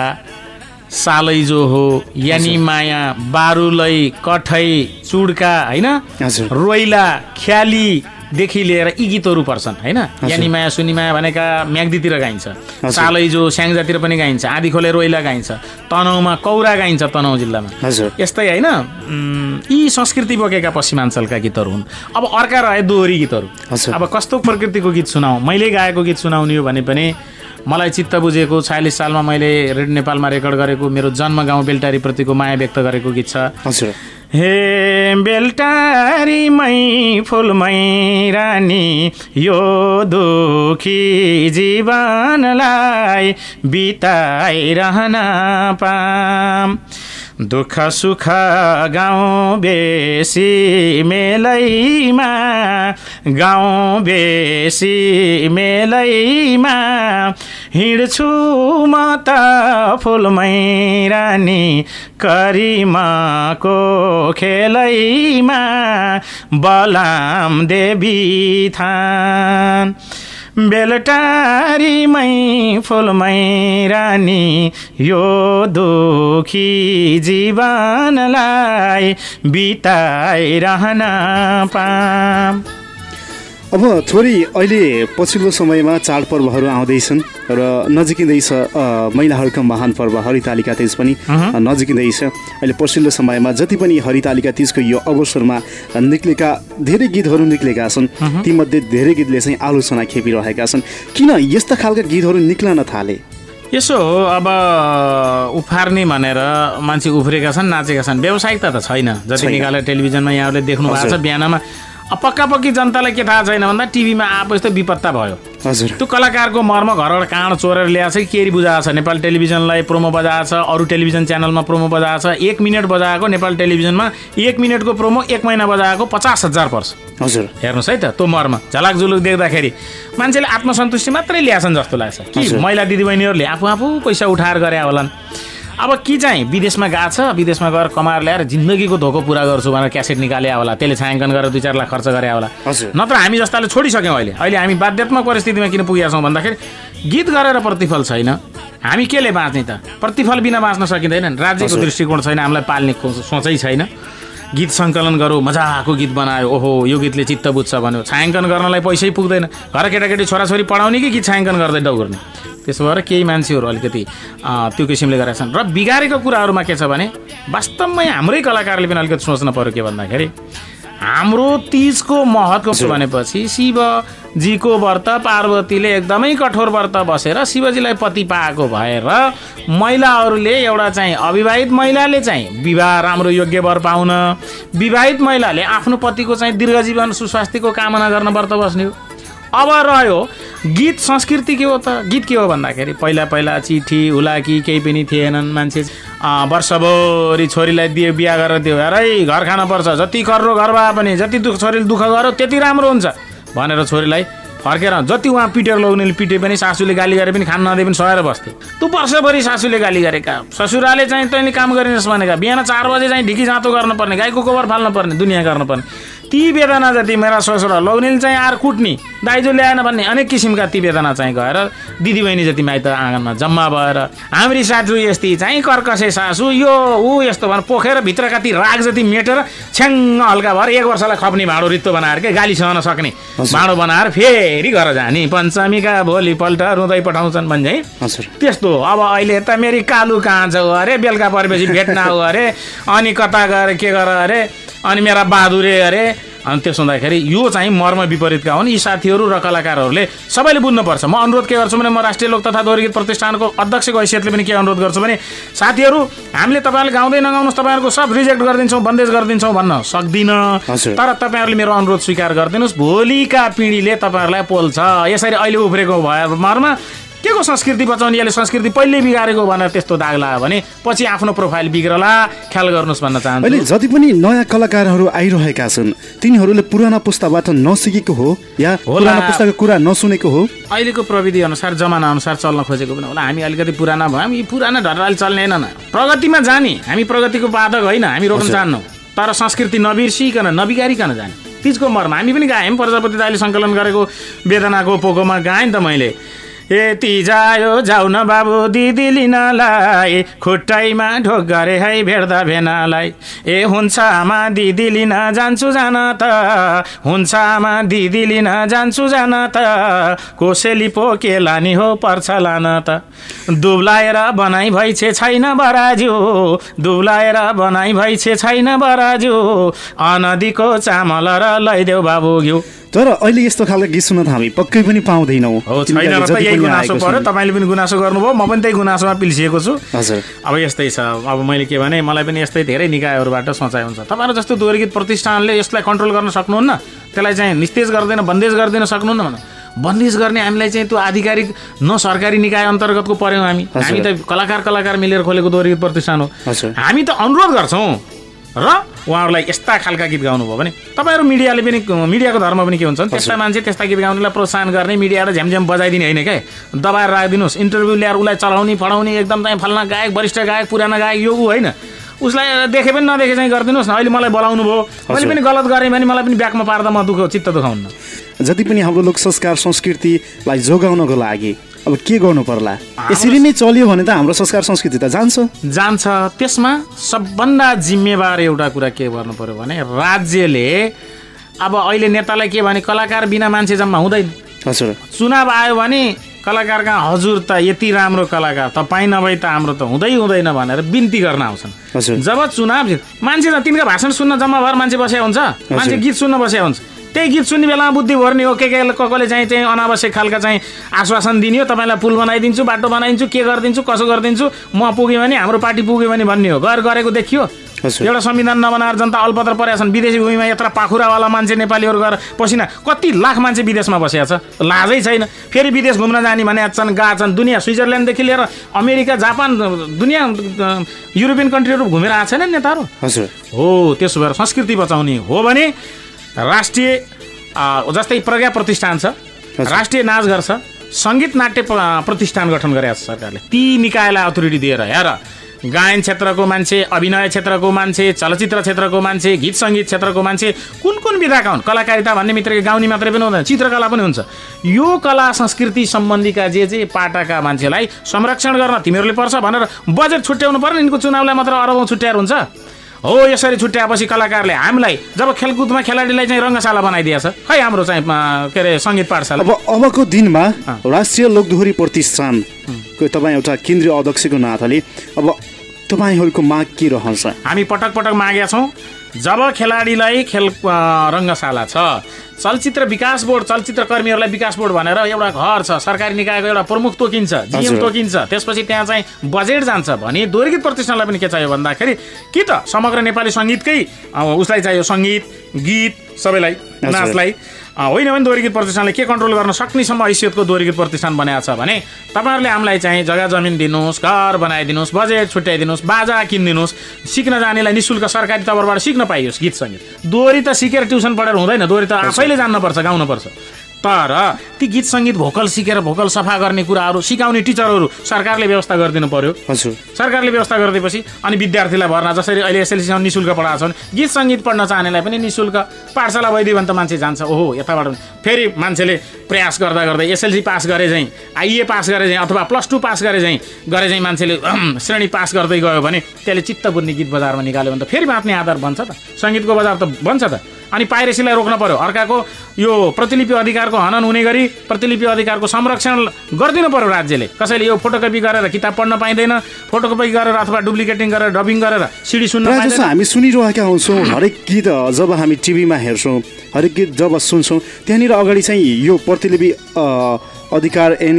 सालै जो हो यानी माया बारुलै कठै चुड्का होइन। रोइला ख्यालीदेखि लिएर यी गीतहरू पर्छन् होइन? यानी माया सुनी माया भनेका म्याग्दीतिर गाइन्छ। सालै जो स्याङ्जातिर पनि गाइन्छ। आधी खोले रोइला गाइन्छ। तनहुमा कौरा गाइन्छ तनहुँ जिल्लामा। यस्तै होइन? यी संस्कृति बोकेका पश्चिमाञ्चलका गीतहरू हुन्। अब अर्का रहे दोहोरी गीतहरू। अब कस्तो प्रकृतिको गीत सुनाऊ मैले गाएको गीत सुनाउने हो भने पनि मलाई चित्त बुझेको छयालिस सालमा मैले रेड नेपालमा रेकर्ड गरेको मेरो जन्म गाउँ बेलटारीप्रतिको माया व्यक्त गरेको गीत छ। हजुर। हे बेलटारीमै फुलमै रानी यो दुखी जीवनलाई बिताइरहन पाम। दुःख सुख गाउँ बेसी मेलैमा गाउँ बेसी मेलैमा। हिँड्छु म त फुलमै रानी करिमाको खेलैमा बलाम देवी थान। बेलटारीमै फुलमै रानी यो दुखी जीवनलाई बिताइरहन पाम। अब थोरै अहिले पछिल्लो समयमा चाडपर्वहरू आउँदैछन् र नजिकिँदैछ महिलाहरूका महान पर्व हरितालिका तिज पनि नजिकिँदैछ अहिले पछिल्लो समयमा जति पनि हरितालिका तिजको यो अवसरमा निक्लेका धेरै गीतहरू निक्लेका छन् तीमध्ये धेरै गीतले चाहिँ आलोचना खेपिरहेका छन्। किन यस्ता खालका गीतहरू निक्लन थाले? यसो हो अब उफार्ने भनेर मान्छे उफ्रेका छन् नाचेका छन्। व्यावसायिकता त छैन। जति। निकालेर टेलिभिजनमा यहाँहरूले देख्नु भएको छ। बिहानमा अब पक्का पक्की जनतालाई के थाहा छैन भन्दा टिभीमा आएको यस्तो विपत्ता भयो। हजुर। त्यो कलाकारको मर्म घरबाट काँड चोरेर ल्याएको छ कि केरी बुझाएको छ? नेपाल टेलिभिजनलाई प्रोमो बजाएको छ अरू टेलिभिजन च्यानलमा प्रोमो बजाएको छ। एक मिनट बजाएको नेपाल टेलिभिजनमा एक मिनटको प्रोमो एक महिना बजाएको पचास हजार पर्छ। हजुर। हेर्नुहोस् है त त्यो मर्म। झलाक जुलुक देख्दाखेरि मान्छेले आत्मसन्तुष्टि मात्रै ल्याछन् जस्तो लाग्छ। कि। महिला दिदीबहिनीहरूले आफू आफू पैसा उठाएर गरे होलान्। अब कि चाहिँ? विदेशमा गएको छ विदेशमा गएर कमाएर ल्याएर जिन्दगीको धोको पुरा गर्छु भनेर क्यासेट निकाले होला त्यसले छायाङ्कन गरेर दुई चार लाख खर्च गरे होला। नत्र हामी जस्ताले छोडिसक्यौँ अहिले। अहिले हामी बाध्यात्मक परिस्थितिमा किन पुगेका छौँ भन्दाखेरि गीत गरेर प्रतिफल छैन। हामी केले बाँच्ने त? प्रतिफल बिना बाँच्न सकिँदैन राज्यको। दृष्टिकोण छैन हामीलाई पाल्ने सोचै छैन। गीत सङ्कलन गरौँ मजाको गीत बनायो ओहो यो गीतले चित्त बुझ्छ भन्यो। छायाङ्कन गर्नलाई पैसै पुग्दैन। घर केटाकेटी छोराछोरी पढाउने कि गीत छायाङ्कन गर्दै दौड्ने? त्यसो भएर केही मान्छेहरू अलिकति त्यो किसिमले गरेका छन्। र बिगारेको कुराहरूमा के छ भने वास्तवमै हाम्रै कलाकारले पनि अलिकति सोच्न पर्यो के भन्दाखेरि हाम्रो तिजको महत्व भनेपछि शिवजीको व्रत पार्वतीले एकदमै कठोर व्रत बसेर शिवजीलाई पति पाएको भएर महिलाहरूले एउटा चाहिँ अविवाहित महिलाले चाहिँ विवाह राम्रो योग्य वर पाउन विवाहित महिलाले आफ्नो पतिको चाहिँ दीर्घ जीवन सुस्वास्थ्यको कामना गर्न व्रत बस्ने हो। अब रह्यो। गीत संस्कृति के हो त? गीत के हो भन्दाखेरि पहिला पहिला चिठी हुलाकी केही पनि थिएनन् मान्छे। वर्षभरि छोरीलाई दियो बिहा गरेर दियो। अरे घर खान पर्छ। जति कर्रो घर भए पनि जति दुःख छोरीले दुःख गर्यो त्यति राम्रो हुन्छ। भनेर छोरीलाई फर्केर जति उहाँ पिटेर लग्नेले पिटे पनि सासूले गाली गरे पनि खान नदिए पनि सहेर बस्थे त्यो वर्षभरि सासूले गाली गरेका। ससुराले चाहिँ तैँले काम गरिनस् भनेका। बिहान चार बजे चाहिँ ढिकी जाँतो गर्नुपर्ने गाईको गोबर फाल्नु पर्ने दुनियाँ गर्नुपर्ने। ती वेदना जति मेरा ससुरा लग्नेले चाहिँ आर कुट्ने दाइजो ल्याएन भन्ने अनेक किसिमका ती वेदना चाहिँ गएर दिदीबहिनी जति माइत आँगनमा जम्मा भएर हाम्री सासु यस्ती चाहिँ कर्कसे सासु यो ऊ यस्तो भनेर पोखेर भित्रका ती राग जति मेटेर छ्याङ्ग हल्का भएर एक वर्षलाई खप्ने भाँडो रित्तो बनाएर के गाली सहन सक्ने भाँडो बनाएर फेरि घर जाने पञ्चमीका भोलिपल्ट रुँदै पठाउँछन् भन्छ है त्यस्तो हो। अब अहिले त मेरी कालु कहाँ छ? अरे बेलुका परेपछि भेट्न अरे। अनि कता गएर के गर अरे। अनि मेरा बहादुरे अरे अनि त्यसो हुँदाखेरि यो चाहिँ मर्म विपरीतका हुन्। यी साथीहरू र कलाकारहरूले सबैले बुझ्नुपर्छ। म अनुरोध के गर्छु भने म राष्ट्रिय लोक तथा दोहोरी गीत प्रतिष्ठानको अध्यक्षको हैसियतले पनि के अनुरोध गर्छु भने साथीहरू हामीले तपाईँहरूले गाउँदै नगाउनुहोस् तपाईँहरूको सब रिजेक्ट गरिदिन्छौँ बन्देज गरिदिन्छौँ भन्न सक्दिनँ। तर तपाईँहरूले मेरो अनुरोध स्वीकार गरिदिनुहोस्। भोलिका पिँढीले तपाईँहरूलाई पोल्छ। यसरी अहिले उफ्रेको भए मर्म। के को संस्कृति बचाउने यसले संस्कृति पहिल्यै बिगारेको भनेर त्यस्तो दाग लाग्यो भने पछि आफ्नो प्रोफाइल बिग्रला ख्याल गर्नुहोस् भन्न अहिले चाहन्छु जति पनि नयाँ कलाकारहरू आइरहेका छन् तिनीहरूले पुराना पुस्ताबाट नसिकेको हो या। पुराना पुस्ताको कुरा नसुनेको हो? अहिलेको प्रविधि अनुसार जमाना अनुसार चल्न खोजेको पनि होला। हामी अलिकति पुराना भयौँ यी पुराना ढडराले चल्ने होइन प्रगतिमा जाने। हामी प्रगतिको बाधक होइन हामी रोक्न चाहन्नौँ। तर संस्कृति नबिर्सिकन नबिगारिकन जाने। तिजको मर्म। हामी पनि गायौँ। प्रजापति दाइले सङ्कलन गरेको वेदनाको पोकोमा गाएँ नि त मैले। यति जायो जाउ न बाबु दिदी लिनलाई। खुट्टैमा ढोक गरे है भेट्दा भेनालाई। ए हुन्छ आमा दिदी लिन जान्छु जान त। हुन्छ आमा दिदी लिन जान्छु जान त। कोसेली पो के लाने हो पर्छ लान त। दुब्लाएर बनाइ भइछे छैन बराजु दुब्लाएर बनाइ भइछे छैन बराजु अनदीको चामल र लैदेऊ बाबु घिउ तर अहिले यस्तो खालको गीत सुन्न त हामी पक्कै पनि पाउँदैनौँ। तपाईँले पनि गुनासो गर्नुभयो म पनि त्यही गुनासोमा पिल्सिएको छु। हजुर। अब यस्तै छ। अब मैले के भने मलाई पनि यस्तै धेरै निकायहरूबाट सोचाइ हुन्छ। तपाईँहरू जस्तो दोहोरी गीत प्रतिष्ठानले यसलाई कन्ट्रोल गर्न सक्नुहुन्न त्यसलाई चाहिँ निस्तेज गर्दैन बन्देज गरिदिन सक्नुहुन्न भने। बन्देज गर्ने हामीलाई चाहिँ त्यो आधिकारिक न सरकारी निकाय अन्तर्गतको पर्यौँ हामी। हामी त कलाकार कलाकार मिलेर खोलेको दोहोरी गीत प्रतिष्ठान हो। हामी त अनुरोध गर्छौँ र उहाँहरूलाई यस्ता खालका गीत गाउनुभयो भने तपाईँहरू मिडियाले पनि मिडियाको धर्म पनि के हुन्छ त्यस्ता मान्छे त्यस्ता गीत गाउनेलाई प्रोत्साहन गर्ने मिडियाबाट झ्यामझ्याम बजाइदिने होइन क्या दबाएर राखिदिनुहोस्। इन्टरभ्यू ल्याएर उसलाई चलाउने पढाउने एकदम चाहिँ फल्ना गायक वरिष्ठ गायक पुरानो गायक यो ऊ होइन। उसलाई देखे पनि नदेखे चाहिँ गरिदिनुहोस् न। अहिले मलाई बोलाउनु भयो मैले पनि गलत गरेँ भने मलाई पनि ब्याकमा पार्दा म दुःख चित्त दुखाउन्न। जति पनि हाम्रो लोक संस्कार संस्कृतिलाई जोगाउनको लागि अब के गर्नु पर्ला? यसरी नै चल्यो भने त हाम्रो संस्कार संस्कृति त जान्छ। जान्छ। त्यसमा सबभन्दा जिम्मेवार एउटा कुरा के गर्नु पर्यो भने राज्यले अब अहिले नेतालाई के भने कलाकार बिना मान्छे जम्मा हुँदैन। हजुर। चुनाव आयो भने कलाकारका हजुर त यति राम्रो कलाकार तपाईँ नभए त हाम्रो त हुँदै हुँदैन भनेर बिन्ती गर्न आउँछन्। जब चुनाव मान्छे त तिनका भाषण सुन्न जम्मा भएर मान्छे बसेको हुन्छ। मान्छे गीत सुन्न बसेको हुन्छ। त्यही गीत सुन्ने बेलामा बुद्धि भर्ने हो। के के कसले चाहिँ चाहिँ अनावश्यक खालका चाहिँ आश्वासन दिने हो? तपाईँलाई पुल बनाइदिन्छु बाटो बनाइदिन्छु के गरिदिन्छु कसो गरिदिन्छु म पुग्यो भने हाम्रो पार्टी पुग्यो भने भन्ने हो। गएर गरेको देखियो? एउटा संविधान नबनाएर जनता अल्पत्र परेका छन्। विदेशी भूमिमा यत्र पाखुरावाला मान्छे नेपालीहरू गएर पसिना। कति लाख मान्छे विदेशमा बसेका छ? लाजै छैन। फेरि विदेश घुम्न जाने भने छन् गएछन् दुनियाँ स्विजरल्यान्डदेखि लिएर अमेरिका जापान दुनियाँ युरोपियन कन्ट्रीहरू घुमेर आएको छैन नेताहरू? हो त्यसो भएर संस्कृति बचाउने हो भने राष्ट्रिय जस्तै प्रज्ञा प्रतिष्ठान छ राष्ट्रिय नाचघर छ सङ्गीत नाट्य प्रतिष्ठान गठन गरेको छ सरकारले। ती निकायलाई अथोरिटी दिएर हेर गायन क्षेत्रको मान्छे अभिनय क्षेत्रको मान्छे चलचित्र क्षेत्रको मान्छे गीत सङ्गीत क्षेत्रको मान्छे कुन कुन विधाका हुन्? कलाकारिता भन्ने मित्र गाउने मात्रै पनि हुँदैन चित्रकला पनि हुन्छ। यो कला संस्कृति सम्बन्धीका जे जे पाटाका मान्छेलाई संरक्षण गर्न तिमीहरूले पर्छ भनेर बजेट छुट्याउनु पर्ने यिनको चुनावलाई मात्र अरबौँ छुट्याएर हुन्छ? हो यसरी छुट्याएपछि कलाकारले हामीलाई जब खेलकुदमा खेलाडीलाई चाहिँ रङ्गशाला बनाइदिएछ। खै हाम्रो चाहिँ के अरे सङ्गीत पाठशाला? अब अबको दिनमा राष्ट्रिय लोकदोहोरी प्रतिष्ठानको तपाईँ एउटा केन्द्रीय अध्यक्षको नाताले अब तपाईँहरूको माग के रहन्छ? हामी पटक पटक मागेका छौँ जब खेलाडीलाई खेल रङ्गशाला छ चलचित्र विकास बोर्ड चलचित्र कर्मीहरूलाई विकास बोर्ड भनेर एउटा घर छ सरकारी निकायको एउटा प्रमुख तोकिन्छ जिएम। तोकिन्छ त्यसपछि त्यहाँ चाहिँ बजेट जान्छ भने दोहोरीगीत प्रतिष्ठानलाई पनि के चाहियो भन्दाखेरि कि त समग्र नेपाली सङ्गीतकै उसलाई चाहियो सङ्गीत गीत सबैलाई। नाचलाई होइन भने दोहोरीगीत प्रतिष्ठानले के कन्ट्रोल गर्न सक्नेसम्म हैसियतको दोहोरीगीत प्रतिष्ठान बनाएको छ भने तपाईँहरूले हामीलाई चाहिँ जग्गा जमिन दिनुहोस् घर बनाइदिनुहोस् बजेट छुट्याइदिनुहोस् बाजा किनिदिनुहोस् सिक्न जानेलाई नि शुल्क सरकारी तवरबाट सिक्न पाइयोस् गीत सङ्गीत दोहोरी त सिकेर ट्युसन पढेर हुँदैन दोहोरी त आफैले जान्नुपर्छ गाउनुपर्छ। तर ती गीत सङ्गीत भोकल सिकेर भोकल सफा गर्ने कुराहरू सिकाउने टिचरहरू सरकारले व्यवस्था गरिदिनु पर्यो। हजुर। सरकारले व्यवस्था गरिदिएपछि अनि विद्यार्थीलाई भर्ना जसरी अहिले एसएलसीमा नि शुल्क पढाएको छ भने गीत सङ्गीत पढ्न चाहनेलाई पनि नि शुल्क पाठशाला भइदियो भने त मान्छे जान्छ। ओहो यताबाट। फेरि मान्छेले प्रयास गर्दा गर्दै एसएलसी पास गरे चाहिँ आइए पास गरे चाहिँ अथवा प्लस टू पास गरे चाहिँ गरे चाहिँ मान्छेले श्रेणी पास गर्दै गयो भने त्यसले चित्त बुझ्ने गीत बजारमा निकाल्यो भने त फेरि बाँच्ने आधार बन्छ त। सङ्गीतको बजार त बन्छ त। अनि पाइरेसीलाई रोक्न पर्यो। अर्काको यो प्रतिलिपि अधिकारको हनन हुने गरी प्रतिलिपि अधिकारको संरक्षण गरिदिनु पर्यो राज्यले। कसैले यो फोटोकपी गरेर किताब पढ्न पाइँदैन फोटोकपी गरेर अथवा डुप्लिकेटिङ गरेर डबिङ गरेर सिडी सुन्न हामी सुनिरहेका हुन्छौँ हरेक गीत जब हामी टिभीमा हेर्छौँ हरेक गीत जब सुन्छौँ त्यहाँनिर अगाडि चाहिँ यो प्रतिलिपि अधिकार एन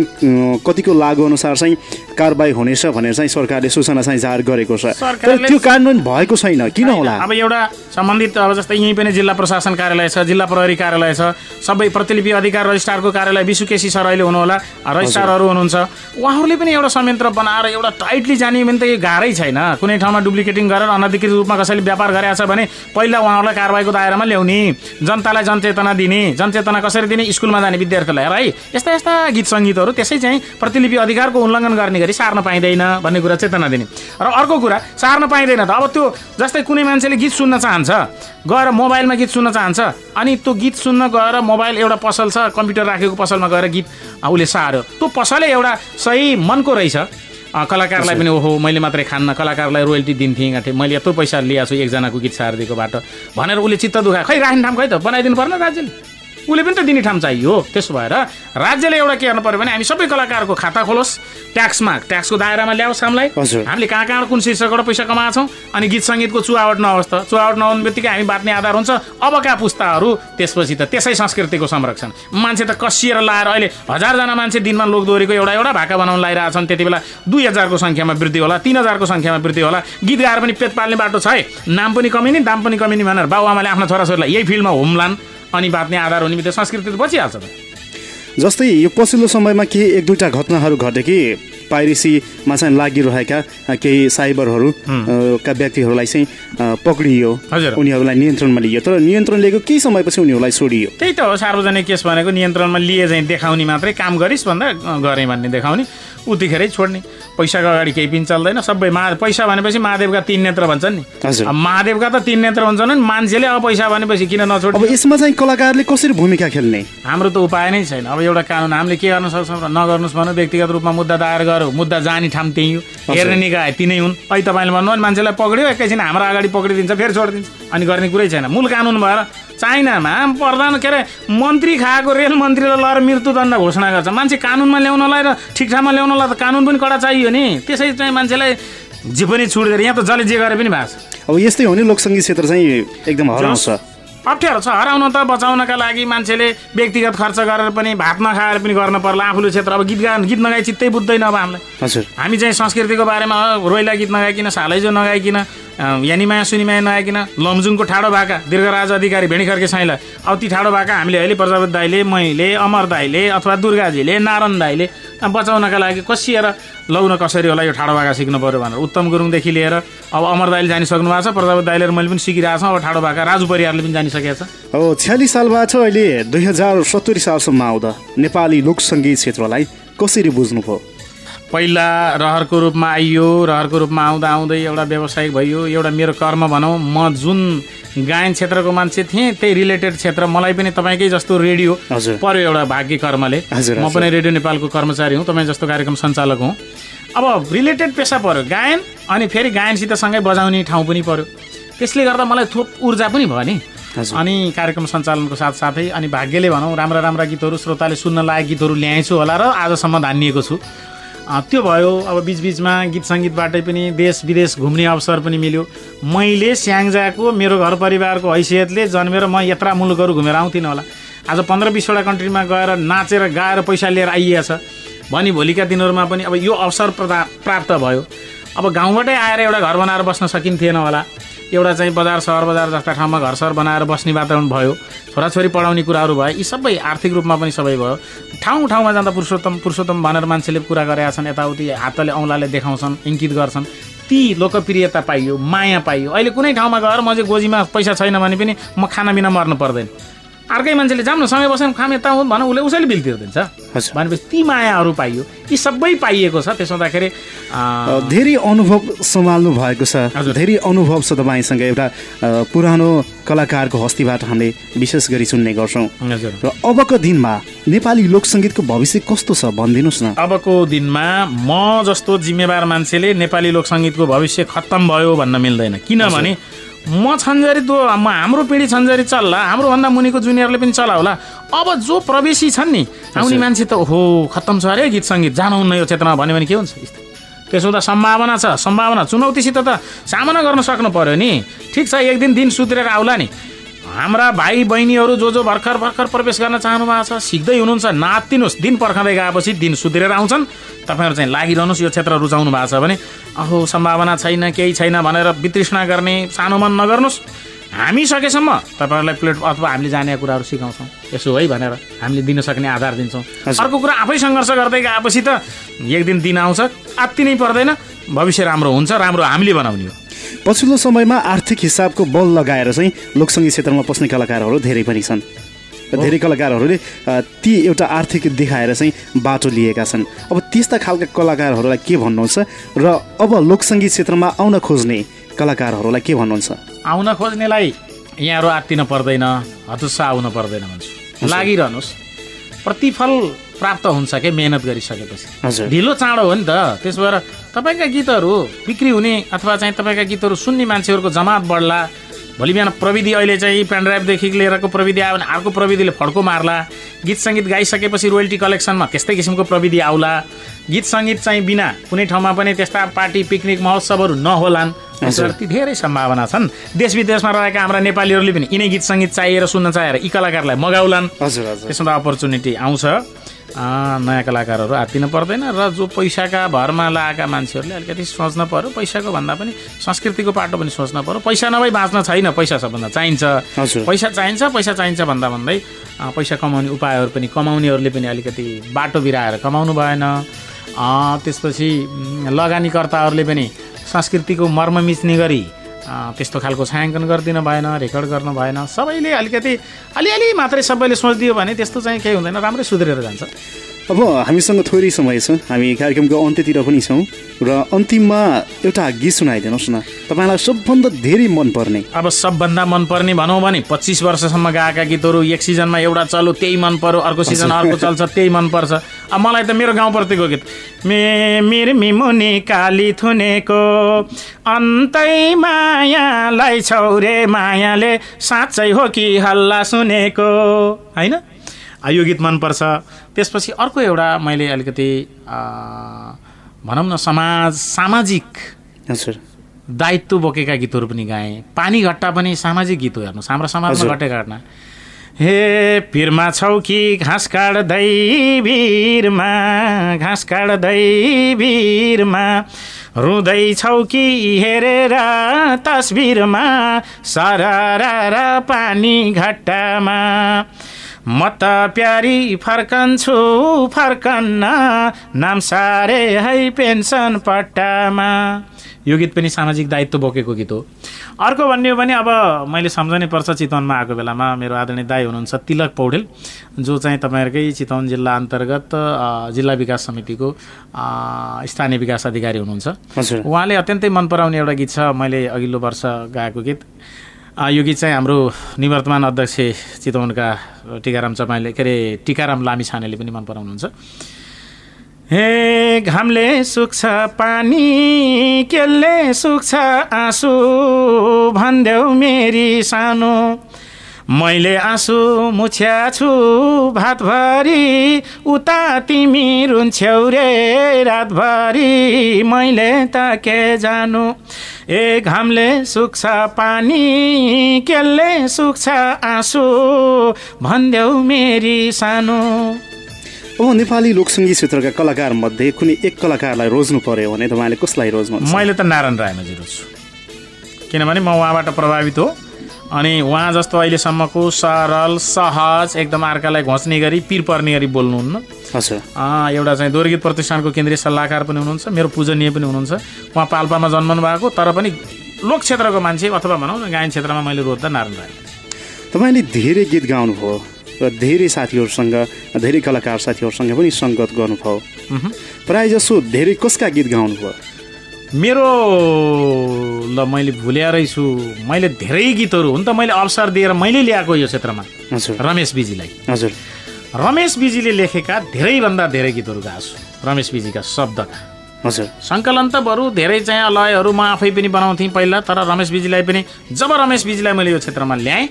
कतिको लागु अनुसार चाहिँ कारबाही हुनेछ भनेर चाहिँ सरकारले सूचना चाहिँ जाहेर गरेको छ। तर त्यो कार्यान्वयन भएको छैन किन होला? अब एउटा सम्बन्धित अब जस्तै यहीँ पनि जिल्ला प्रशासन कार्यालय छ जिल्ला प्रहरी कार्यालय छ सबै प्रतिलिपि अधिकार रजिस्ट्रारको कार्यालय विशु केसी सर अहिले हुनुहोला रजिस्ट्रारहरू हुनुहुन्छ। उहाँहरूले पनि एउटा संयन्त्र बनाएर एउटा टाइटली जाने भने त यो गाह्रै छैन। कुनै ठाउँमा डुप्लिकेटिङ गरेर अनधिकृत रूपमा कसैले व्यापार गरेको छ भने पहिला उहाँहरूलाई कारवाहीको दायरामा ल्याउने। जनतालाई जनचेतना दिने। जनचेतना कसरी दिने? स्कुलमा जाने विद्यार्थीलाई है? यस्ता यस्ता गीत सङ्गीतहरू त्यसै चाहिँ प्रतिलिपि अधिकारको उल्लङ्घन गर्ने गरी सार्न पाइँदैन भन्ने कुरा चेतना दिने। र अर्को कुरा सार्न पाइँदैन त। अब त्यो जस्तै कुनै मान्छेले गीत सुन्न चाहन्छ गएर मोबाइलमा गीत सुन्न चाहन्छ अनि त्यो गीत सुन्न गएर मोबाइल एउटा पसल छ कम्प्युटर राखेको पसलमा गएर गीत उसले सार्यो त्यो पसलै एउटा सही मनको रहेछ। कलाकारलाई पनि ओहो मैले मात्रै खान्न कलाकारलाई रोयल्टी दिन्थेँ गाँठेँ। मैले यत्रो पैसा लिएको छु एकजनाको गीत सारिदिएकोबाट भनेर उसले चित्त दुखायो। खै राख्ने ठाउँ खै त? बनाइदिनु पर्ने राज्यले उसले पनि त दिने ठाउँ चाहियो त्यसो भएर राज्यले एउटा के गर्नु पर्यो भने हामी सबै कलाकारको खाता खोलोस् ट्याक्समा ट्याक्सको दायरामा ल्याओस् हामीलाई। हामीले कहाँ कहाँ कुन शीर्षकबाट पैसा कमाएको छौँ अनि गीत सङ्गीतको चुहावट नहोस् त। चुहावट नहुने बित्तिकै हामी बाँच्ने आधार हुन्छ। अबका पुस्ताहरू त्यसपछि त त्यसै संस्कृतिको संरक्षण। मान्छे त कसिएर लाएर अहिले हजारजना मान्छे दिनमा लोकदोहोरीको एउटा एउटा भाका बनाउन लागिरहेछन् त्यति बेला दुई हजारको सङ्ख्यामा वृद्धि होला तिन हजारको सङ्ख्यामा वृद्धि होला। गीत गाएर पनि पेट पाल्ने बाटो छ है। नाम पनि कमिने दाम पनि कमिने भनेर बाबुआमाले आफ्नो छोराछोरीलाई यही फिल्डमा होमलान्। अनि बाँच्ने आधार हुने बित्तिकै संस्कृति त बचिहाल्छ त। जस्तै यो पछिल्लो समयमा केही एक दुईवटा घटनाहरू घटे कि पाइरेसीमा चाहिँ लागिरहेका केही साइबरहरू का व्यक्तिहरूलाई चाहिँ पक्रियो। हजुर। उनीहरूलाई नियन्त्रणमा लियो। तर नियन्त्रण लिएको केही समयपछि उनीहरूलाई छोडियो त्यही त हो सार्वजनिक केस भनेको नियन्त्रणमा लिए चाहिँ देखाउने मात्रै काम गरिस् भन्दा गरेँ भन्ने देखाउने। उतिखेरै छोड्ने। पैसाको अगाडि केही पनि चल्दैन सबै मा पैसा भनेपछि महादेवका तिन नेत्र भन्छन् नि। महादेवका त तिन नेत्र भन्छन् नि मान्छेले अब पैसा भनेपछि किन अब नछोड्ने यसमा चाहिँ कलाकारले कसरी भूमिका खेल्ने? हाम्रो त उपाय नै छैन। अब एउटा कानुन हामीले के गर्न सक्छौँ र नगर्नुहोस् भनौँ व्यक्तिगत रूपमा मुद्दा दायर गरौँ मुद्दा जाने ठाउँ त्यही हो। हेर्ने निकाय तिनै हुन्। अहिले तपाईँले भन्नु भने मान्छेलाई पक्रियो एकैछिन हाम्रो अगाडि पक्रिदिन्छ फेरि छोडिदिन्छ। अनि गर्ने कुरै छैन। मूल कानुन भएर चाइनामा प्रधान के अरे मन्त्री खाएको रेल मन्त्रीलाई लगेर मृत्युदण्ड घोषणा गर्छ। मान्छे कानुनमा ल्याउनलाई र ठिकठाकमा ल्याउनलाई त कानुन पनि कडा चाहियो नि। त्यसै चाहिँ मान्छेलाई जे पनि छुट्दैन यहाँ त जसले जे गरे पनि भएको छ। अब यस्तै हो नि लोकसङ्गीत क्षेत्र चाहिँ एकदम हराउँछ। अप्ठ्यारो छ हराउन त बचाउनका लागि मान्छेले व्यक्तिगत खर्च गरेर पनि भात नखाएर पनि गर्न पर्ला आफूले क्षेत्र। अब गीत गा गीत नगाई चित्तै बुझ्दैन अब हामीलाई। हजुर। हामी चाहिँ संस्कृतिको बारेमा रोइला गीत नगाइकन सालैजो नगाइकन यानिमाया सुनिमाया नगाइकन लमजुङको ठाडो भाका दीर्घराज अधिकारी भेडी खर्के साइला अब ती ठाडो भाका हामीले अहिले प्रजापत दाईले मैले अमर दाईले अथवा दुर्गाजीले नारायण दाईले बचाउनका लागि कसिएर लौ न कसरी होला यो ठाडो भाका सिक्नु पऱ्यो भनेर उत्तम गुरुङदेखि लिएर अब अमर दाईले जानिसक्नु भएको छ प्रजापत दाईले मैले पनि सिकिरहेको छौँ अब ठाडो भाका राजु परिवारले पनि जानिसकेको छ। अब छ्यालिस सालबाट अहिले दुई हजार सत्तरी सालसम्म आउँदा नेपाली लोकसङ्गीत क्षेत्रलाई कसरी बुझ्नुभयो? पहिला रहरको रूपमा आइयो रहरको रूपमा आउँदा आउँदै एउटा व्यावसायिक भयो एउटा मेरो कर्म भनौँ म जुन गायन क्षेत्रको मान्छे थिएँ त्यही रिलेटेड क्षेत्र मलाई पनि तपाईँकै जस्तो रेडियो। पर्यो एउटा भाग्य कर्मले म। पनि रेडियो नेपालको कर्मचारी हुँ तपाईँ जस्तो कार्यक्रम सञ्चालक हुँ अब रिलेटेड पेसा पर्यो गायन अनि फेरि गायनसित सँगै बजाउने ठाउँ पनि पर्यो त्यसले गर्दा मलाई थोप ऊर्जा पनि भयो नि। अनि कार्यक्रम सञ्चालनको साथसाथै अनि भाग्यले भनौँ राम्रा राम्रा गीतहरू श्रोताले सुन्न लायक गीतहरू ल्याएछु होला र आजसम्म धानिएको छु त्यो भयो। अब बिचबिचमा गीत सङ्गीतबाटै पनि देश विदेश घुम्ने अवसर पनि मिल्यो। मैले स्याङ्जाको मेरो घर परिवारको हैसियतले जन्मेर म यत्रा मुलुकहरू घुमेर आउँथिनँ होला। आज पन्ध्र बिसवटा कन्ट्रीमा गएर नाचेर गाएर पैसा लिएर आइएछ। भनी भोलिका दिनहरूमा पनि अब यो अवसर प्राप्त भयो। अब गाउँबाटै आएर एउटा घर बनाएर बस्न सकिन्थेन होला। एउटा चाहिँ बजार सहर बजार जस्ता ठाउँमा घर सहर बनाएर बस्ने वातावरण भयो। छोराछोरी पढाउने कुराहरू भयो। यी सबै आर्थिक रूपमा पनि सबै भयो। ठाउँ ठाउँमा जाँदा पुरुषोत्तम पुरुषोत्तम भनेर मान्छेले कुरा गरेका छन् यताउति हातले औँलाले देखाउँछन् इङ्कित गर्छन्। ती लोकप्रियता पाइयो माया पाइयो। अहिले कुनै ठाउँमा गएर म चाहिँ गोजीमा पैसा छैन भने पनि म खाना बिना मर्नु पर्दैन। अर्कै मान्छेले जाऊँ न सँगै बसेर खाम यता हो भने उसले उसैले बिल तिर्दिन्छ। भनेपछि ती मायाहरू पाइयो। यी सबै पाइएको छ। त्यसो हुँदाखेरि धेरै अनुभव सम्हाल्नु भएको छ। हजुर। धेरै अनुभव छ तपाईँसँग एउटा पुरानो कलाकारको हस्तीबाट हामीले विशेष गरी सुन्ने गर्छौँ। हजुर। र अबको दिनमा नेपाली लोकसङ्गीतको भविष्य कस्तो छ भनिदिनुहोस् न। अबको दिनमा म जस्तो जिम्मेवार मान्छेले नेपाली लोकसङ्गीतको भविष्य खत्तम भयो भन्न मिल्दैन। किनभने म छन्जरी दो म हाम्रो पिँढी छन्जरी चल्ला। हाम्रोभन्दा मुनिको जुनियरले पनि चलाउला। अब जो प्रवेशी छन् नि आउने मान्छे त ओहो खत्तम छ अरे गीत सङ्गीत। जानुहुन्न यो क्षेत्रमा भन्यो भने के हुन्छ? त्यसो हुँदा सम्भावना छ सम्भावना चुनौतीसित त सामना गर्न सक्नु पर्यो नि। ठिक छ एक दिन दिन सुध्रेर आउला नि। हाम्रा भाइ बहिनीहरू जो जो भर्खर भर्खर प्रवेश गर्न चाहनु भएको छ सिक्दै हुनुहुन्छ नातिनुहोस्। दिन पर्खँदै गएपछि दिन सुध्रेर आउँछन्। तपाईँहरू चाहिँ लागिरहनुहोस् यो क्षेत्र रुचाउनु भएको छ भने। अहो सम्भावना छैन केही छैन भनेर वितृष्णा गर्ने सानो मन नगर्नुहोस्। हामी सकेसम्म तपाईँहरूलाई प्लेट अथवा हामीले जानेका कुराहरू सिकाउँछौँ। यसो है भनेर हामीले दिन सक्ने आधार दिन्छौँ। अर्को कुरा आफै सङ्घर्ष गर्दै गएपछि त एक दिन दिन आउँछ आत्ति नै पर्दैन। भविष्य राम्रो हुन्छ राम्रो हामीले बनाउने हो। पछिल्लो समयमा आर्थिक हिसाबको बल लगाएर चाहिँ लोकसङ्गीत क्षेत्रमा पस्ने कलाकारहरू धेरै पनि छन्। धेरै कलाकारहरूले ती एउटा आर्थिक देखाएर चाहिँ बाटो लिएका छन्। अब त्यस्ता खालका कलाकारहरूलाई के भन्नुहुन्छ र अब लोकसङ्गीत क्षेत्रमा आउन खोज्ने कलाकारहरूलाई के भन्नुहुन्छ? आउन खोज्नेलाई यहाँहरू आत्तिन पर्दैन हतुस्सा आउन पर्दैन भन्छु लागिरहनुहोस्। प्रतिफल प्राप्त हुन्छ के मेहनत गरिसकेपछि? ढिलो चाँडो हो नि त। त्यसो भएर तपाईँका गीतहरू बिक्री हुने अथवा चाहिँ तपाईँका गीतहरू सुन्ने मान्छेहरूको जमात बढ्ला। भोलि बिहान प्रविधि अहिले चाहिँ पेनड्राइभदेखि लिएरको प्रविधि आयो भने अर्को प्रविधिले फड्को मार्ला। गीत सङ्गीत गाइसकेपछि रोयल्टी कलेक्सनमा त्यस्तै किसिमको प्रविधि आउला। गीत सङ्गीत चाहिँ बिना कुनै ठाउँमा पनि त्यस्ता पार्टी पिकनिक महोत्सवहरू नहोलान्। ती धेरै सम्भावना छन्। देश विदेशमा रहेका हाम्रा नेपालीहरूले पनि यिनै गीत सङ्गीत चाहिएर सुन्न चाहेर यी कलाकारलाई मगाउलान्। त्यसमा अपर्च्युनिटी आउँछ। नयाँ कलाकारहरू हात्तिनु पर्दैन र जो पैसाका भरमा लगाएका मान्छेहरूले अलिकति सोच्न पर्यो पैसाको भन्दा पनि संस्कृतिको पाटो पनि सोच्न पर्यो। पैसा नभई बाँच्न छैन पैसा सबभन्दा चाहिन्छ। पैसा चाहिन्छ पैसा चाहिन्छ भन्दा भन्दै पैसा कमाउने उपायहरू पनि कमाउनेहरूले पनि अलिकति बाटो बिराएर कमाउनु भएन। त्यसपछि लगानीकर्ताहरूले पनि संस्कृतिको मर्म मिच्ने गरी त्यस्तो खालको छायाङ्कन गरिदिनु भएन रेकर्ड गर्नु भएन। सबैले अलिकति अलिअलि मात्रै सबैले सोचिदियो भने त्यस्तो चाहिँ केही हुँदैन राम्रै सुध्रेर जान्छ। अब हामीसँग थोरै समय छ। हामी कार्यक्रमको अन्त्यतिर पनि छौँ र अन्तिममा एउटा गीत सुनाइदिनुहोस् न। तपाईँलाई सबभन्दा धेरै मनपर्ने। अब सबभन्दा मनपर्ने भनौँ भने पच्चिस वर्षसम्म गाएका गीतहरू एक सिजनमा एउटा चल्यो त्यही मन पर्यो अर्को सिजन अर्को चल्छ त्यही मनपर्छ। अब मलाई त मेरो गाउँप्रतिको गीत। मे मिर मिमुनि काली थुनेको अन्तै मायालाई छौरे मायाले साँच्चै हो कि हल्ला सुनेको। होइन? यो गीत मनपर्छ। त्यसपछि अर्को एउटा मैले अलिकति भनौँ न समाज सामाजिक हजुर। दायित्व बोकेका गीतहरू पनि गाएँ। पानी घट्टा पनि सामाजिक गीत हो हेर्नुहोस्। हाम्रो समाजमा घटेका घटना। हे पिरमा छौ कि घाँस काट्दै भिरमा घाँस काट्दै भिरमा रुँदैछौ कि हेरेर तस्बिरमा? सररा पानी घट्टामा। म त प्यारी फर्कन्छु फर्कन्न नाम सारे है पेन्सन पट्टामा। यो गीत पनि सामाजिक दायित्व बोकेको गीत हो। अर्को भन्ने हो भने अब मैले सम्झनै पर्छ चितवनमा आएको बेलामा। मेरो आदरणीय दाई हुनुहुन्छ तिलक पौडेल जो चाहिँ तपाईँहरूकै चितवन जिल्ला अन्तर्गत जिल्ला विकास समितिको स्थानीय विकास अधिकारी हुनुहुन्छ। उहाँले अत्यन्तै मन पराउने एउटा गीत छ मैले अघिल्लो वर्ष गाएको गीत। यो गीत चाहिँ हाम्रो निवर्तमान अध्यक्ष चितवनका टिकाराम चपाईले के अरे टिकाराम लामी छानेले पनि मन पराउनुहुन्छ हे घामले सुक्छ पानी केले सुक्छ आँसु भनिदेऊ मेरी सानो। मैले आँसु मुछ्या छु भातभरि उता तिमी रुन्छ्यौ रे रातभरि मैले त के जानु? ए घामले सुक्छ पानी केले सुक्छ आँसु। भनिदेऊ मेरी सानो। अब नेपाली लोकसङ्गीत क्षेत्रका कलाकार मध्ये कुनै एक कलाकारलाई रोज्नु पर्यो भने तपाईँले कसलाई रोज्नु मैले त नारायण रायमाझी रोज्छु। किनभने म उहाँबाट प्रभावित हो। अनि उहाँ जस्तो अहिलेसम्मको सरल सहज एकदम अर्कालाई घोच्ने गरी पिर पर्ने गरी बोल्नुहुन्न। एउटा चाहिँ दोर्गीत प्रतिष्ठानको केन्द्रीय सल्लाहकार पनि हुनुहुन्छ मेरो पूजनीय पनि हुनुहुन्छ। उहाँ पाल्पामा जन्मनु भएको तर पनि लोक क्षेत्रको मान्छे अथवा भनौँ न गायन क्षेत्रमा मैले रोज्दा नारायण राई तपाईँले धेरै गीत गाउनुभयो र धेरै साथीहरूसँग धेरै कलाकार साथीहरूसँग पनि सङ्गत गर्नुभयो। प्रायः जसो धेरै कसका गीत गाउनुभयो? मेरो ल मैले भुल्या रहेछु मैले धेरै गीतहरू हुन त मैले अवसर दिएर मैले ल्याएको यो क्षेत्रमा। रमेश बिजीलाई। हजुर। रमेश बिजीले लेखेका धेरैभन्दा धेरै गीतहरू गाएको छु। रमेश बिजीका शब्दका हजुर। सङ्कलन त बरु धेरै चाहिँ लयहरू म आफै पनि बनाउँथेँ पहिला तर रमेश बिजीलाई पनि जब रमेश बिजीलाई मैले यो क्षेत्रमा ल्याएँ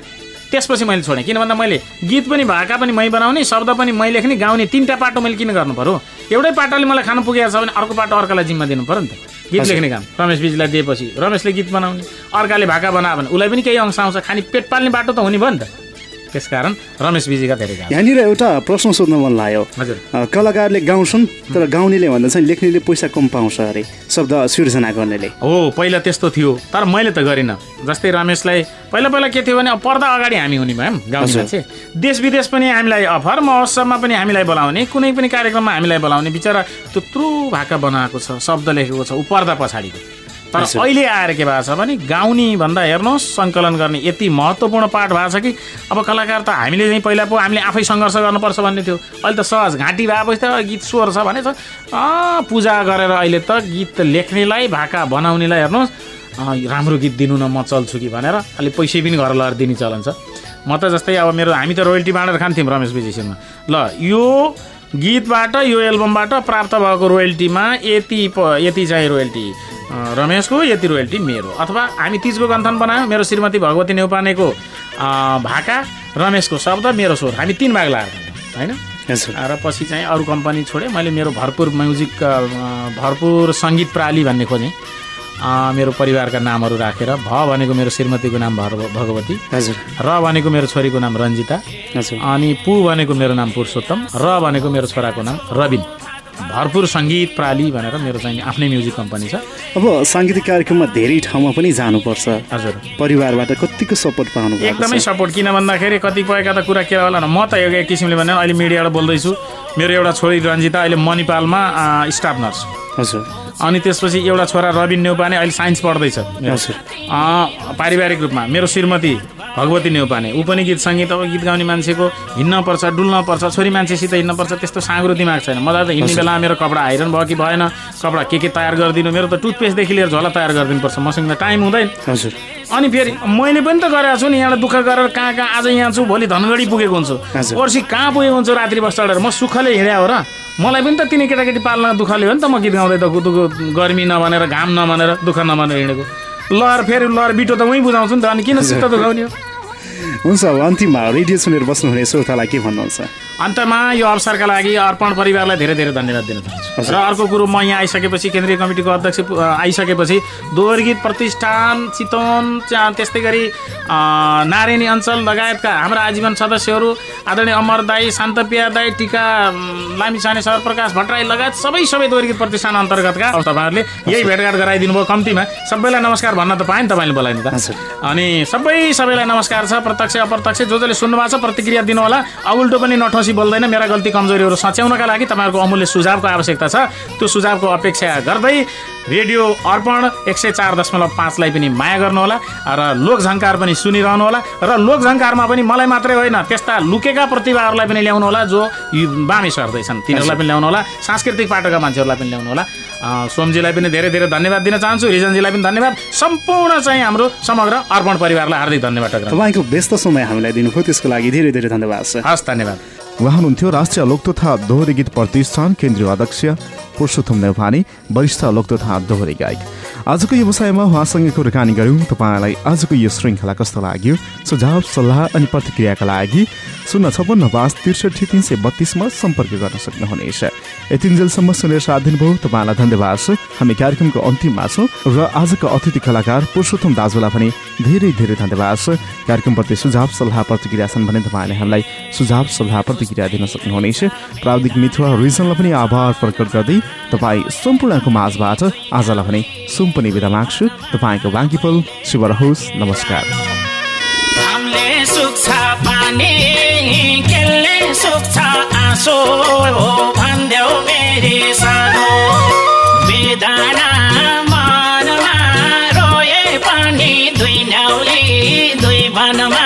त्यसपछि मैले छोडेँ। किन भन्दा मैले गीत पनि भाका पनि मै बनाउने शब्द पनि मै लेख्ने गाउने तिनवटा पाटो मैले किन गर्नु पऱ्यो एउटै पाटोले मलाई खानु पुगेको छ भने अर्को पाटो अर्कालाई जिम्मा दिनु पऱ्यो नि त। गीत लेख्ने काम। रमेश बिजीलाई दिएपछि। रमेशले गीत बनाउने। अर्काले भाका बनायो भने उसलाई पनि केही अंश आउँछ। खाने पेट पाल्ने बाटो त हुने भयो नि त। त्यसकारण रमेश विजीका धेरै यहाँनिर एउटा प्रश्न सोध्न मन लाग्यो। हजुर। कलाकारले गाउँछन् तर गाउनेले भन्दा चाहिँ लेख्नेले पैसा कम पाउँछ अरे शब्द सिर्जना गर्नेले। हो पहिला त्यस्तो थियो तर मैले त गरिनँ। जस्तै रमेशलाई पहिला पहिला के थियो भने अब पर्दा अगाडि हामी हुने भयौँ गाउँले देश विदेश पनि हामीलाई अफर महोत्सवमा पनि हामीलाई बोलाउने कुनै पनि कार्यक्रममा हामीलाई बोलाउने बिचरा त्यत्रो भाका बनाएको छ शब्द लेखेको छ ऊ पर्दा पछाडिको। तर अहिले आएर के भएको छ भने गाउने भन्दा हेर्नुहोस् सङ्कलन गर्ने यति महत्त्वपूर्ण पाठ भएको छ कि। अब कलाकार त हामीले चाहिँ पहिला पो हामीले आफै सङ्घर्ष गर्नुपर्छ भन्ने थियो। अहिले त सहज घाँटी भएपछि त गीत स्वर छ भने पूजा गरेर अहिले त गीत लेख्नेलाई भाका बनाउनेलाई हेर्नुहोस्। राम्रो गीत दिनु न म चल्छु कि भनेर अहिले पैसै पनि घर लगाएर दिने चलन छ। म त जस्तै अब मेरो हामी त रोयल्टी बाँडेर खान्थ्यौँ रमेश विजयसिंहमा। ल यो गीतबाट यो एल्बमबाट प्राप्त भएको रोयल्टीमा यति यति चाहिँ रोयल्टी। रमेशको यति रोयल्टी मेरो। अथवा हामी तिजको गन्थन बनायौँ मेरो श्रीमती भगवती नेउपानेको भाका रमेशको शब्द मेरो स्वर। हामी तिन भाग लगाएर होइन? र पछि चाहिँ अरू कम्पनी छोडेँ। मैले मेरो भरपुर म्युजिक भरपुर सङ्गीत प्राली भन्ने खोजेँ। मेरो परिवारका नामहरू राखेर भ भनेको मेरो श्रीमतीको नाम भर भगवती। हजुर। र भनेको मेरो छोरीको नाम रन्जिता अनि पु भनेको मेरो नाम पुरुषोत्तम। र भनेको मेरो छोराको नाम रविन। भरपुर सङ्गीत प्राली भनेर मेरो चाहिँ आफ्नै म्युजिक कम्पनी छ। अब साङ्गीतिक कार्यक्रममा धेरै ठाउँमा पनि जानुपर्छ। हजुर। परिवारबाट कतिको सपोर्ट पाउनु एकदमै सपोर्ट। किन भन्दाखेरि कतिपयका त कुरा के होला म त एक किसिमले भने अहिले मिडियाबाट बोल्दैछु। मेरो एउटा छोरी रन्जिता अहिले मणिपालमा स्टाफ नर्स। हजुर। अनि त्यसपछि एउटा छोरा रविन नेउपाने अहिले साइन्स पढ्दैछ। पारिवारिक रूपमा मेरो श्रीमती भगवती नेउपाने ऊ पनि गीत सङ्गीत अब गीत गाउने मान्छेको हिँड्न पर्छ डुल्न पर्छ छोरी मान्छेसित हिँड्न पर्छ त्यस्तो साँग्रो दिमाग छैन। मलाई त हिँड्ने बेला मेरो कपडा आइरहनु भयो कि भएन कपडा के के तयार गरिदिनु? मेरो त टुथपेस्टदेखि लिएर झोला तयार गरिदिनुपर्छ। मसँग त टाइम हुँदैन। हजुर अनि फेरि मैले पनि त गरेको छु नि यहाँलाई दुःख गरेर कहाँ कहाँ आज यहाँ छु भोलि धनगढी पुगेको हुन्छु। पर्सि कहाँ पुगेको हुन्छु रात्रि बस चढेर? म सुखले हिँड्या हो र मलाई पनि त तिनी केटाकेटी पाल्न दुःखले हो नि त म गीत गाउँदै त दुःख गर्मी नभनेर घाम नभनेर दुःख नभनेर हिँडेको। लहर फेरि लहर बिटो त उहीँ बुझाउँछु नि त अनि किन सित्त दुखाउने हो? हुन्छ अब अन्तिममा रेडियो सुनेर बस्नुहुने श्रोतालाई के भन्नुहुन्छ? अन्तमा यो अवसरका लागि अर्पण परिवारलाई धेरै धेरै धन्यवाद दिन चाहन्छु। र अर्को कुरो म यहाँ आइसकेपछि केन्द्रीय कमिटीको अध्यक्ष आइसकेपछि दोहोरी गीत प्रतिष्ठान चितवन त्यस्तै गरी नारायणी अञ्चल लगायतका हाम्रा आजीवन सदस्यहरू आदरणीय अमर दाई शान्तप्रिया दाई टिका अम, लामिछाने सरप्रकाश भट्टराई लगायत सबै सबै दोहोरी गीत प्रतिष्ठान अन्तर्गतका तपाईँहरूले यही भेटघाट गराइदिनु भयो कम्तीमा। सबैलाई नमस्कार भन्न त पाएँ नि तपाईँले बोलाइ नि त। अनि सबै सबैलाई नमस्कार छ प्रत्यक्ष अप्रत्यक्ष जो जसले सुन्नु भएको छ प्रतिक्रिया दिनु होला अगुल्टो पनि नठोसी बोल्दैन मेरा गल्ती कमजोरीहरू सच्याउनका लागि तपाईँहरूको अमूल्य सुझावको आवश्यकता छ। त्यो सुझावको अपेक्षा गर्दै रेडियो अर्पण एक सय चार दशमलव पाँचलाई पनि माया गर्नुहोला र लोकझङ्कार पनि सुनिरहनुहोला र लोकझङ्कारमा पनि मलाई मात्रै होइन त्यस्ता लुकेका प्रतिभाहरूलाई पनि ल्याउनु होला जो बामे सर्दैछन्। तिनीहरूलाई पनि ल्याउनु होला सांस्कृतिक पाटोका मान्छेहरूलाई पनि ल्याउनु होला। अँ, सोमजीलाई पनि धेरै धेरै धन्यवाद दिन चाहन्छु रिजनजीलाई पनि धन्यवाद। सम्पूर्ण चाहिँ हाम्रो समग्र अर्पण परिवारलाई हार्दिक धन्यवाद। तपाईँको व्यस्त समय हामीलाई दिनुभयो त्यसको लागि धेरै धेरै धन्यवाद छ हस् धन्यवाद। उहाँ हुनुहुन्थ्यो राष्ट्रिय लोक तथा दोहोरी गीत प्रतिष्ठान केन्द्रीय अध्यक्ष पुरुषोत्तम नेवानी वरिष्ठ लोक तथा दोहोरी गायक। आजको व्यवसायमा उहाँसँग कुराकानी गऱ्यौँ तपाईँलाई आजको यो श्रृङ्खला कस्तो लाग्यो? सुझाव सल्लाह अनि प्रतिक्रियाका लागि शून्य छपन्न पाँच त्रिसठी तिन सय बत्तिसमा सम्पर्क गर्न सक्नुहुनेछ। यतिन्जेलसम्म सुनेर साथ दिनुभयो तपाईँलाई धन्यवाद छ। हामी कार्यक्रमको अन्तिममा छौँ र आजको अतिथि कलाकार पुरुषोत्तम दाजुलाई पनि धेरै धेरै धन्यवाद छ। कार्यक्रमप्रति सुझाव सल्लाह प्रतिक्रिया छन् भने तपाईँले हामीलाई सुझाव सल्लाह प्रतिक्रिया दिन सक्नुहुनेछ। प्राविधिक मित्र रिजनलाई पनि आभार प्रकट गर्दै तपाईँ सम्पूर्णको माझबाट आजलाई भने सुम्पनी विधा माग्छु। तपाईँको बाँकी पल शुभ रहोस्। नमस्कार। पानी सुक्छ आँसो। बेदाना मनमा रोए पनि दुई न्याउली दुई वनमा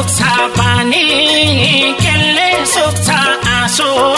सुक्छ पानी केले सुक्छ आँसु?